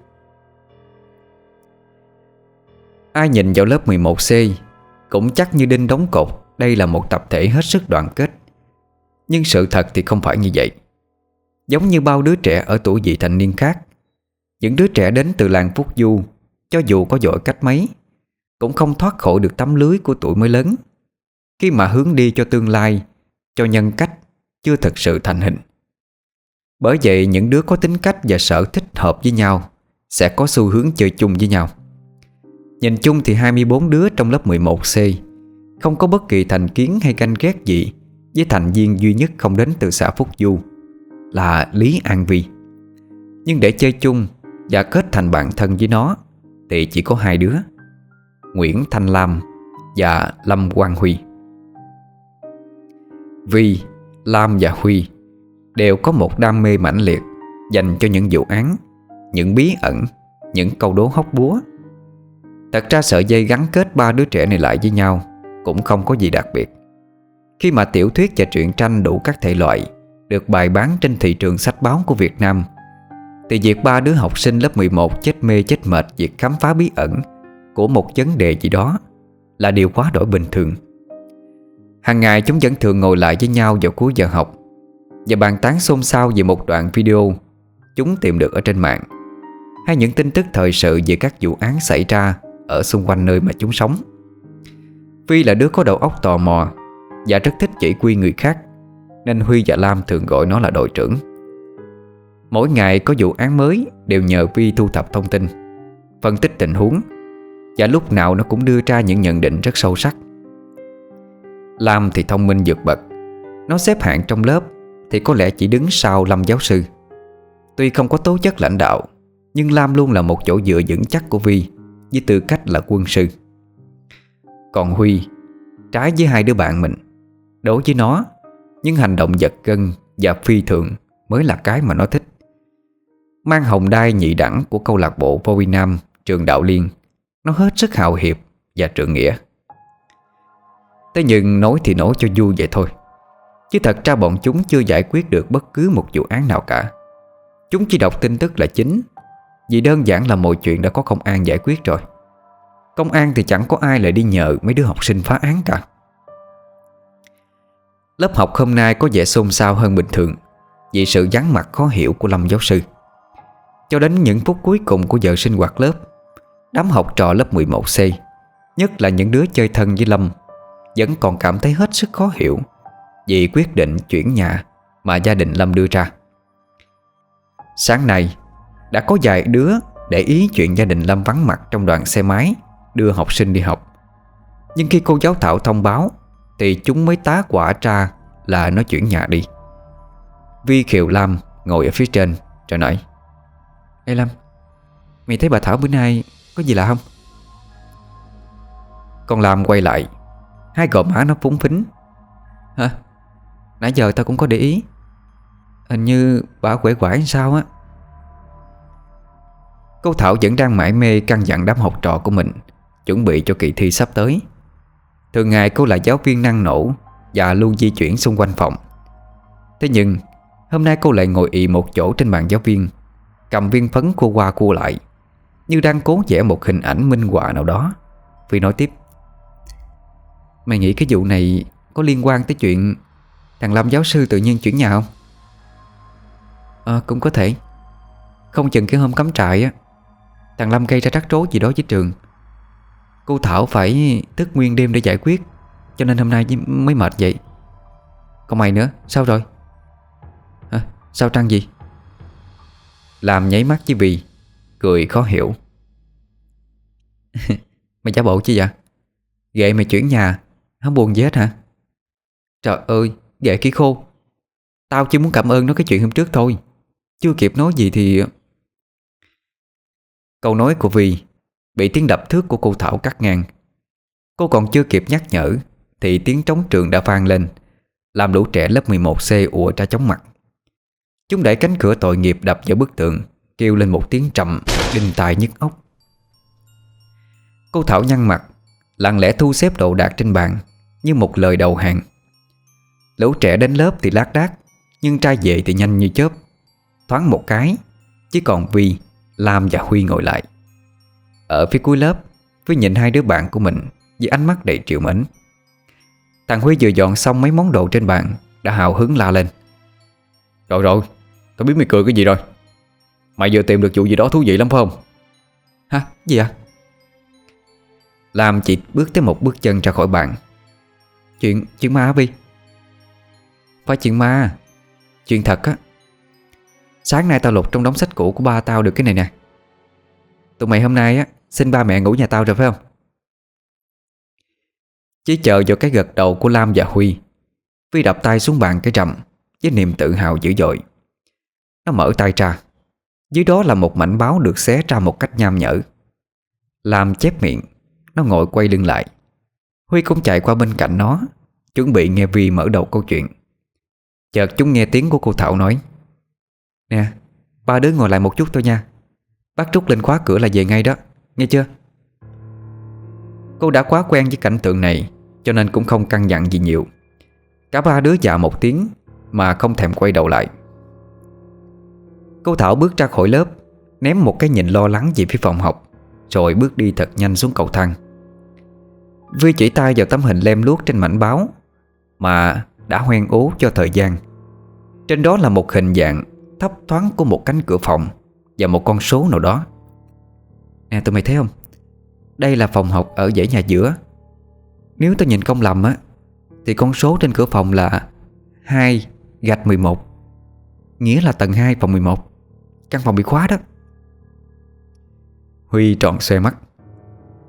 S2: Ai nhìn vào lớp 11C Cũng chắc như đinh đóng cột, Đây là một tập thể hết sức đoàn kết. Nhưng sự thật thì không phải như vậy. Giống như bao đứa trẻ ở tuổi vị thành niên khác, Những đứa trẻ đến từ làng Phúc Du, Cho dù có giỏi cách mấy, Cũng không thoát khỏi được tấm lưới của tuổi mới lớn. Khi mà hướng đi cho tương lai, Cho nhân cách, Chưa thật sự thành hình. Bởi vậy, những đứa có tính cách và sở thích hợp với nhau Sẽ có xu hướng chơi chung với nhau. Nhìn chung thì 24 đứa trong lớp 11C Không có bất kỳ thành kiến hay canh ghét gì Với thành viên duy nhất không đến từ xã Phúc Du Là Lý An Vi. Nhưng để chơi chung Và kết thành bạn thân với nó Thì chỉ có hai đứa Nguyễn Thanh Lam Và Lâm Quang Huy. Vi, Lam và Huy Đều có một đam mê mãnh liệt Dành cho những vụ án Những bí ẩn Những câu đố hóc búa Thật ra sợi dây gắn kết ba đứa trẻ này lại với nhau Cũng không có gì đặc biệt. Khi mà tiểu thuyết và truyện tranh đủ các thể loại Được bày bán trên thị trường sách báo của Việt Nam, Thì việc ba đứa học sinh lớp 11 chết mê chết mệt Việc khám phá bí ẩn Của một vấn đề gì đó Là điều quá đổi bình thường. Hàng ngày chúng vẫn thường ngồi lại với nhau vào cuối giờ học Và bàn tán xôn xao về một đoạn video Chúng tìm được ở trên mạng. Hay những tin tức thời sự về các vụ án xảy ra ở xung quanh nơi mà chúng sống. Phi là đứa có đầu óc tò mò Và rất thích chỉ quy người khác, Nên Huy và Lam thường gọi nó là đội trưởng. Mỗi ngày có vụ án mới Đều nhờ Phi thu thập thông tin, Phân tích tình huống Và lúc nào nó cũng đưa ra những nhận định rất sâu sắc. Lam thì thông minh vượt bậc, Nó xếp hạng trong lớp Thì có lẽ chỉ đứng sau Lâm giáo sư. Tuy không có tố chất lãnh đạo, Nhưng Lam luôn là một chỗ dựa vững chắc của Vi với tư cách là quân sư. Còn Huy Trái với hai đứa bạn mình, Đối với nó, Những hành động giật gân và phi thường Mới là cái mà nó thích. Mang hồng đai nhị đẳng của câu lạc bộ Vô Nam, Trường Đạo Liên, Nó hết sức hào hiệp và trượng nghĩa. Thế nhưng nói thì nói cho vui vậy thôi, Chứ thật ra bọn chúng chưa giải quyết được bất cứ một vụ án nào cả. Chúng chỉ đọc tin tức là chính vì đơn giản là mọi chuyện đã có công an giải quyết rồi. Công an thì chẳng có ai lại đi nhờ mấy đứa học sinh phá án cả. Lớp học hôm nay có vẻ xôn xao hơn bình thường Vì sự vắng mặt khó hiểu của Lâm giáo sư. Cho đến những phút cuối cùng của giờ sinh hoạt lớp, Đám học trò lớp 11C Nhất là những đứa chơi thân với Lâm, Vẫn còn cảm thấy hết sức khó hiểu Vì quyết định chuyển nhà Mà gia đình Lâm đưa ra. Sáng nay đã có vài đứa để ý chuyện gia đình Lâm vắng mặt trong đoàn xe máy, Đưa học sinh đi học Nhưng khi cô giáo Thảo thông báo, Thì chúng mới tá quả ra là nó chuyển nhà đi Vi Kiều Lam ngồi ở phía trên, Rồi nói, Ê Lâm, Mày thấy bà Thảo bữa nay có gì lạ không? Con Lam quay lại, Hai gò má nó phúng phính, Hả? Nãy giờ tao cũng có để ý Hình như bà quể quải sao á Cô Thảo vẫn đang mải mê căn dặn đám học trò của mình, Chuẩn bị cho kỳ thi sắp tới. Thường ngày cô là giáo viên năng nổ Và luôn di chuyển xung quanh phòng. Thế nhưng, Hôm nay cô lại ngồi ị một chỗ trên bàn giáo viên, Cầm viên phấn cô qua cua lại, Như đang cố vẽ một hình ảnh minh họa nào đó. Phi nói tiếp, Mày nghĩ cái vụ này Có liên quan tới chuyện Thằng Lâm giáo sư tự nhiên chuyển nhà không? Ờ cũng có thể. Không chừng cái hôm cắm trại á Thằng Lâm gây ra rắc rối gì đó với trường Cô Thảo phải thức nguyên đêm để giải quyết Cho nên hôm nay mới mệt vậy Còn mày nữa, sao rồi? Hả? Sao trăng gì? Làm nháy mắt với Bì Cười khó hiểu Mày giả bộ chứ vậy? Ghệ mày chuyển nhà Không buồn gì hết hả? Trời ơi, ghệ khí khô Tao chỉ muốn cảm ơn nó cái chuyện hôm trước thôi Chưa kịp nói gì thì Câu nói của Vi Bị tiếng đập thước của cô Thảo cắt ngang. Cô còn chưa kịp nhắc nhở Thì tiếng trống trường đã vang lên Làm lũ trẻ lớp 11C ùa ra chóng mặt. Chúng đẩy cánh cửa tội nghiệp đập vào bức tường Kêu lên một tiếng trầm Đinh tai nhức óc. Cô Thảo nhăn mặt Lặng lẽ thu xếp đồ đạc trên bàn Như một lời đầu hàng. Lũ trẻ đến lớp thì lác đác Nhưng trai về thì nhanh như chớp. Thoáng một cái Chỉ còn Vi, Lam và Huy ngồi lại. Ở phía cuối lớp Vi nhìn hai đứa bạn của mình Với ánh mắt đầy triệu mến. Thằng Huy vừa dọn xong mấy món đồ trên bàn Đã hào hứng la lên.
S3: Rồi rồi Tao biết mày cười cái gì rồi. Mày vừa tìm được vụ gì đó thú vị lắm phải không?
S2: Hả? Gì à? Lam chỉ bước tới một bước chân ra khỏi bàn. Chuyện, chuyện ma hả Vi? Phải chuyện ma. Chuyện thật á Sáng nay tao lục trong đống sách cũ của ba tao được cái này nè. Tụi mày hôm nay á, Xin ba mẹ ngủ nhà tao rồi phải không? Chỉ chờ vào cái gật đầu của Lam và Huy. Vi đập tay xuống bàn cái trầm Với niềm tự hào dữ dội. Nó mở tay ra. Dưới đó là một mảnh báo được xé ra một cách nham nhở. Lam chép miệng, Nó ngồi quay lưng lại. Huy cũng chạy qua bên cạnh nó, Chuẩn bị nghe Vi mở đầu câu chuyện. Chợt chúng nghe tiếng của cô Thảo nói. Nè, Ba đứa ngồi lại một chút thôi nha. Bác Trúc lên khóa cửa là về ngay đó. Nghe chưa? Cô đã quá quen với cảnh tượng này, Cho nên cũng không căng dặn gì nhiều. Cả ba đứa dạ một tiếng, Mà không thèm quay đầu lại. Cô Thảo bước ra khỏi lớp, Ném một cái nhìn lo lắng về phía phòng học, Rồi bước đi thật nhanh xuống cầu thang. Vi chỉ tay vào tấm hình lem luốc trên mảnh báo, Mà đã hoen ố cho thời gian. Trên đó là một hình dạng thấp thoáng của một cánh cửa phòng Và một con số nào đó. Nè tụi mày thấy không? Đây là phòng học ở dãy nhà giữa. Nếu tôi nhìn không lầm á Thì con số trên cửa phòng là 2 gạch 11 Nghĩa là tầng 2 phòng 11 Căn phòng bị khóa đó.
S3: Huy tròn xe mắt.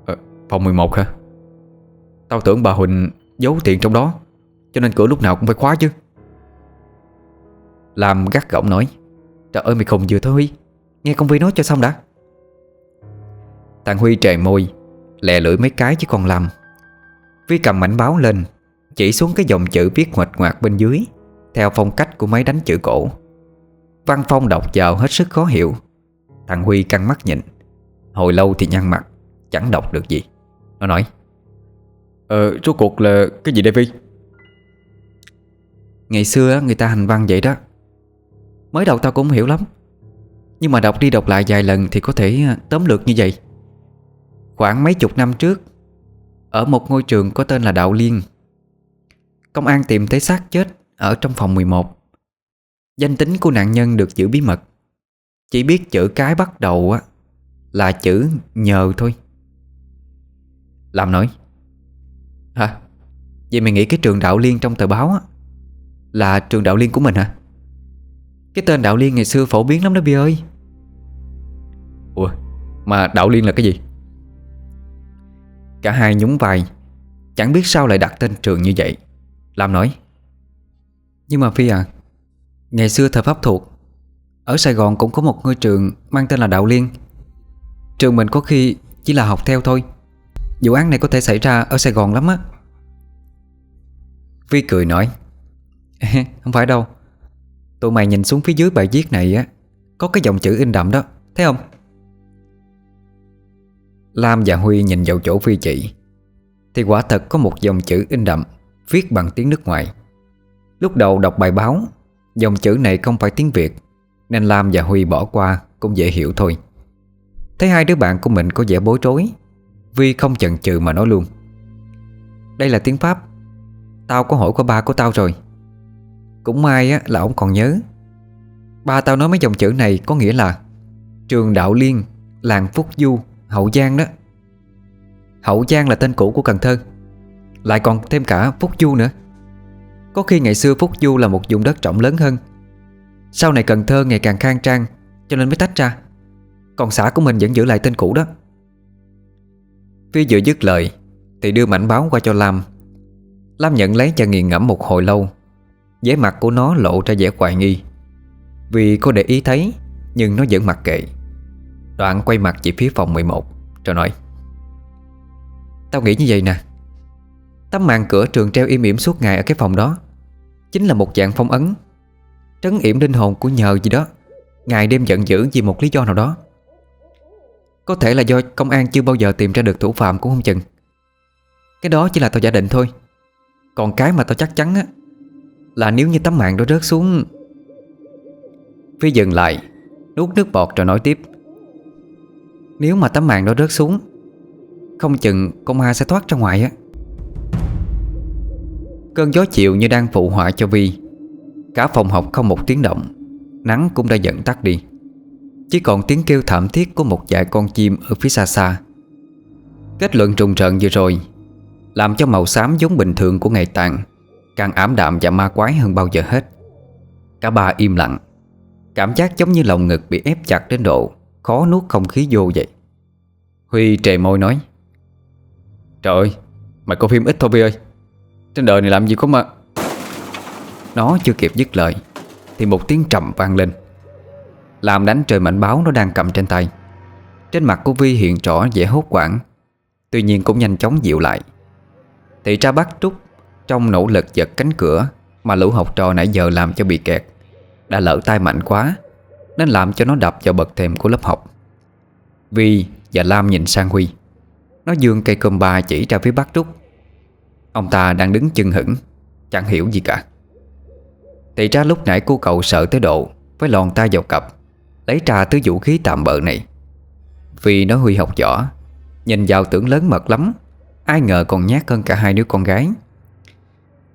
S3: Ờ, Phòng 11 hả? Tao tưởng bà Huỳnh giấu tiền trong đó Cho nên cửa lúc nào cũng phải khóa chứ.
S2: Làm gắt gỏng nói. Trời ơi mày khùng vừa thôi. Huy Nghe con Vi nói cho xong đã. Thằng Huy trề môi Lè lưỡi mấy cái chứ còn làm. Vi cầm mảnh báo lên Chỉ xuống cái dòng chữ viết ngoạch ngoạc bên dưới Theo phong cách của máy đánh chữ cổ. Văn phong đọc vào hết sức khó hiểu. Thằng Huy căng mắt nhìn. Hồi lâu thì nhăn mặt Chẳng đọc được gì. Nó nói
S3: Ờ, rốt cuộc là cái gì đây Vi?
S2: Ngày xưa người ta hành văn vậy đó Mới đầu tao cũng không hiểu lắm. Nhưng mà đọc đi đọc lại vài lần Thì có thể ờ, tóm lược như vậy. Khoảng mấy chục năm trước, Ở một ngôi trường có tên là Đạo Liên, Công an tìm thấy xác chết Ở trong phòng 11 Danh tính của nạn nhân được giữ bí mật. Chỉ biết chữ cái bắt đầu, á, Là chữ nhờ thôi. Làm nổi. Hả? Vậy mày nghĩ cái trường Đạo Liên trong tờ báo á, Là trường Đạo Liên của mình hả? Cái tên Đạo Liên ngày xưa phổ biến lắm đó Bi ơi.
S3: Ủa Mà Đạo Liên là cái gì?
S2: Cả hai nhún vai Chẳng biết sao lại đặt tên trường như vậy. Lam nói Nhưng mà Phi à Ngày xưa thời Pháp thuộc Ở Sài Gòn cũng có một ngôi trường Mang tên là Đạo Liên. Trường mình có khi chỉ là học theo thôi. Vụ án này có thể xảy ra ở Sài Gòn lắm á. Vi cười nói Không phải đâu Tụi mày nhìn xuống phía dưới bài viết này á, Có cái dòng chữ in đậm đó, Thấy không? Lam và Huy nhìn vào chỗ Phi chỉ Thì quả thật có một dòng chữ in đậm Viết bằng tiếng nước ngoài. Lúc đầu đọc bài báo, Dòng chữ này không phải tiếng Việt, Nên Lam và Huy bỏ qua Cũng dễ hiểu thôi. Thấy hai đứa bạn của mình có vẻ bối rối, Vi không chần chừ mà nói luôn. Đây là tiếng Pháp, Tao có hỏi qua ba của tao rồi. Cũng may á, là ông còn nhớ. Ba tao nói mấy dòng chữ này có nghĩa là Trường Đạo Liên Làng Phúc Du Hậu Giang đó. Hậu Giang là tên cũ của Cần Thơ Lại còn thêm cả Phúc Du nữa. Có khi ngày xưa Phúc Du là một vùng đất rộng lớn hơn. Sau này Cần Thơ ngày càng khang trang Cho nên mới tách ra. Còn xã của mình vẫn giữ lại tên cũ đó. Phía vừa dứt lời Thì đưa mảnh báo qua cho Lam. Lam nhận lấy và nghiền ngẫm một hồi lâu vẻ mặt của nó lộ ra vẻ hoài nghi. Vì có để ý thấy, Nhưng nó vẫn mặc kệ. Đoạn quay mặt về phía phòng 11 Rồi nói, Tao nghĩ như vậy nè. Tấm màn cửa trường treo im ỉm suốt ngày ở cái phòng đó, Chính là một dạng phong ấn. Trấn yểm linh hồn của nhờ gì đó, Ngày đêm giận dữ vì một lý do nào đó. Có thể là do công an chưa bao giờ tìm ra được thủ phạm cũng không chừng. Cái đó chỉ là tao giả định thôi. Còn cái mà tao chắc chắn á là nếu như tấm mạng đó rớt xuống. Phi dừng lại, Nuốt nước bọt rồi nói tiếp. Nếu mà tấm màn đó rớt xuống, Không chừng con ma sẽ thoát ra ngoài á. Cơn gió chiều như đang phụ họa cho Vi. Cả phòng học không một tiếng động, Nắng cũng đã dần tắt đi. Chỉ còn tiếng kêu thảm thiết của một vài con chim ở phía xa xa. Kết luận trùng trận vừa rồi, Làm cho màu xám giống bình thường của ngày tàn. Càng ảm đạm và ma quái hơn bao giờ hết. Cả ba im lặng. Cảm giác giống như lòng ngực bị ép chặt đến độ Khó nuốt không khí vô vậy. Huy trề môi nói, Trời ơi, Mày coi phim ít thôi Vi ơi. Trên đời này làm gì có mà Nó chưa kịp dứt lời, Thì một tiếng trầm vang lên. Làm đánh trời mảnh báo nó đang cầm trên tay. Trên mặt của Vi hiện rõ vẻ hốt quảng Tuy nhiên cũng nhanh chóng dịu lại. Thì ra bắt Trúc trong nỗ lực giật cánh cửa Mà lũ học trò nãy giờ làm cho bị kẹt, Đã lỡ tay mạnh quá, Nên làm cho nó đập vào bậc thềm của lớp học. Vi và Lam nhìn sang Huy. Nó dương cây cơm ba chỉ ra phía Bắc Trúc Ông ta đang đứng chân hững, Chẳng hiểu gì cả. Thì ra lúc nãy cô cậu sợ tới độ với lòn tay vào cặp, Lấy trà từ vũ khí tạm bợ này. Vì nó Huy học võ Nhìn vào tưởng lớn mật lắm, Ai ngờ còn nhát hơn cả hai đứa con gái.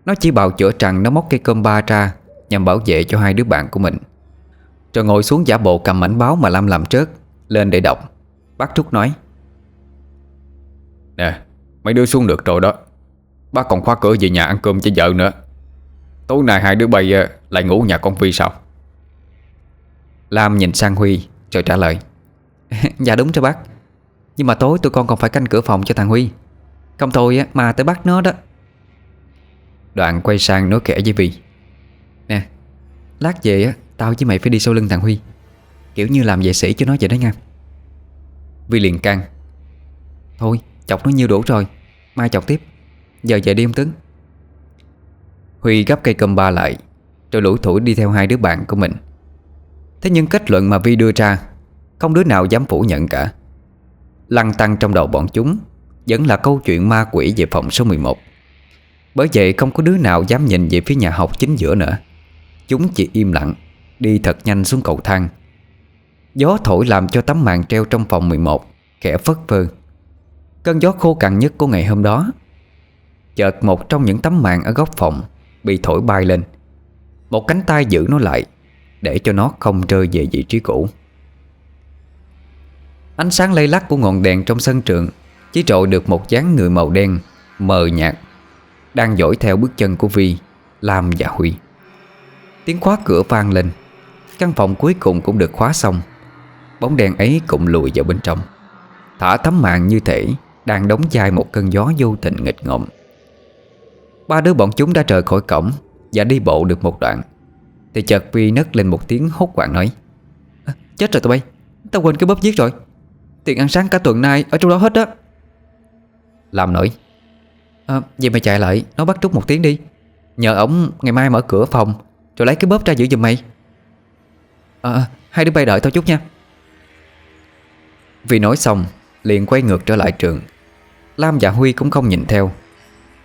S2: Nó chỉ bào chữa rằng Nó móc cây cơm ba ra Nhằm bảo vệ cho hai đứa bạn của mình. Rồi ngồi xuống giả bộ cầm mảnh báo mà Lam làm trớt Lên để đọc. Bác Trúc nói
S3: Nè Mấy đứa xuống được rồi đó. Bác còn khóa cửa về nhà ăn cơm cho vợ nữa. Tối nay hai đứa bay ờ, lại ngủ nhà con Vi sao?
S2: Lam nhìn sang Huy Rồi trả lời Dạ đúng rồi bác. Nhưng mà tối tụi con còn phải canh cửa phòng cho thằng Huy. Không thôi á mà tới bắt nó đó Đoạn quay sang nói kể với Vi Nè, Lát về á, Tao với mày phải đi sau lưng thằng Huy. Kiểu như làm vệ sĩ cho nó vậy đó nha. Vi liền can Thôi, chọc nó nhiêu đủ rồi, Mai chọc tiếp. Giờ về đi ông Tuấn Huy gấp cây cơm ba lại, Rồi lủi thủ đi theo hai đứa bạn của mình. Thế nhưng kết luận mà Vi đưa ra, Không đứa nào dám phủ nhận cả. Lăng tăng trong đầu bọn chúng, Vẫn là câu chuyện ma quỷ về phòng số 11 bởi vậy không có đứa nào dám nhìn về phía nhà học chính giữa nữa. Chúng chỉ im lặng, Đi thật nhanh xuống cầu thang. Gió thổi làm cho tấm màn treo trong phòng 11 Khẽ phất phơ. Cơn gió khô cằn nhất của ngày hôm đó. Chợt một trong những tấm màn ở góc phòng Bị thổi bay lên. Một cánh tay giữ nó lại, Để cho nó không rơi về vị trí cũ. Ánh sáng lây lắc của ngọn đèn trong sân trường Chỉ trội được một dáng người màu đen, Mờ nhạt đang dõi theo bước chân của Vi Lam và Huy. Tiếng khóa cửa vang lên. Căn phòng cuối cùng cũng được khóa xong. Bóng đèn ấy cũng lùi vào bên trong. Thả tấm màn như thể Đang đóng chai một cơn gió vô tình nghịch ngợm. Ba đứa bọn chúng đã rời khỏi cổng Và đi bộ được một đoạn. Thì chợt Vi nấc lên một tiếng hốt hoảng nói à, Chết rồi tụi bay Tao quên cái bóp giết rồi. Tiền ăn sáng cả tuần nay ở trong đó hết đó Làm nổi à, Vậy mày chạy lại Nó bắt trúc một tiếng đi. Nhờ ổng ngày mai mở cửa phòng Rồi lấy cái bóp ra giữ giùm mày. À, Hai đứa bay đợi tao chút nha. Vì nói xong Liền quay ngược trở lại trường. Lam và Huy cũng không nhìn theo.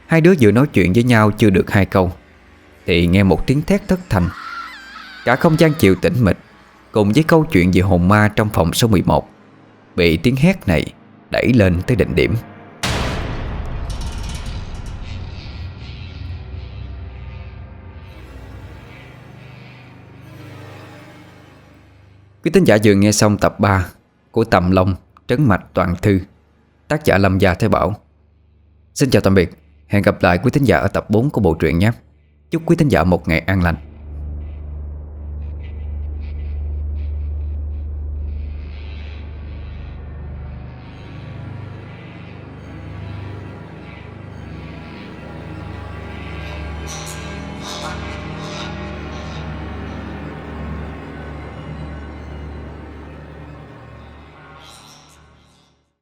S2: Hai đứa vừa nói chuyện với nhau chưa được hai câu Thì nghe một tiếng thét thất thành Cả không gian chịu tĩnh mịch Cùng với câu chuyện về hồn ma trong phòng số 11 Bị tiếng hét này đẩy lên tới đỉnh điểm. Quý tín giả vừa nghe xong tập 3 Của Tầm Long Trấn Mạch Toàn Thư, Tác giả Lâm Gia Thế Bảo. Xin chào tạm biệt. Hẹn gặp lại quý thính giả ở tập 4 của bộ truyện nhé. Chúc quý thính giả một ngày an lành.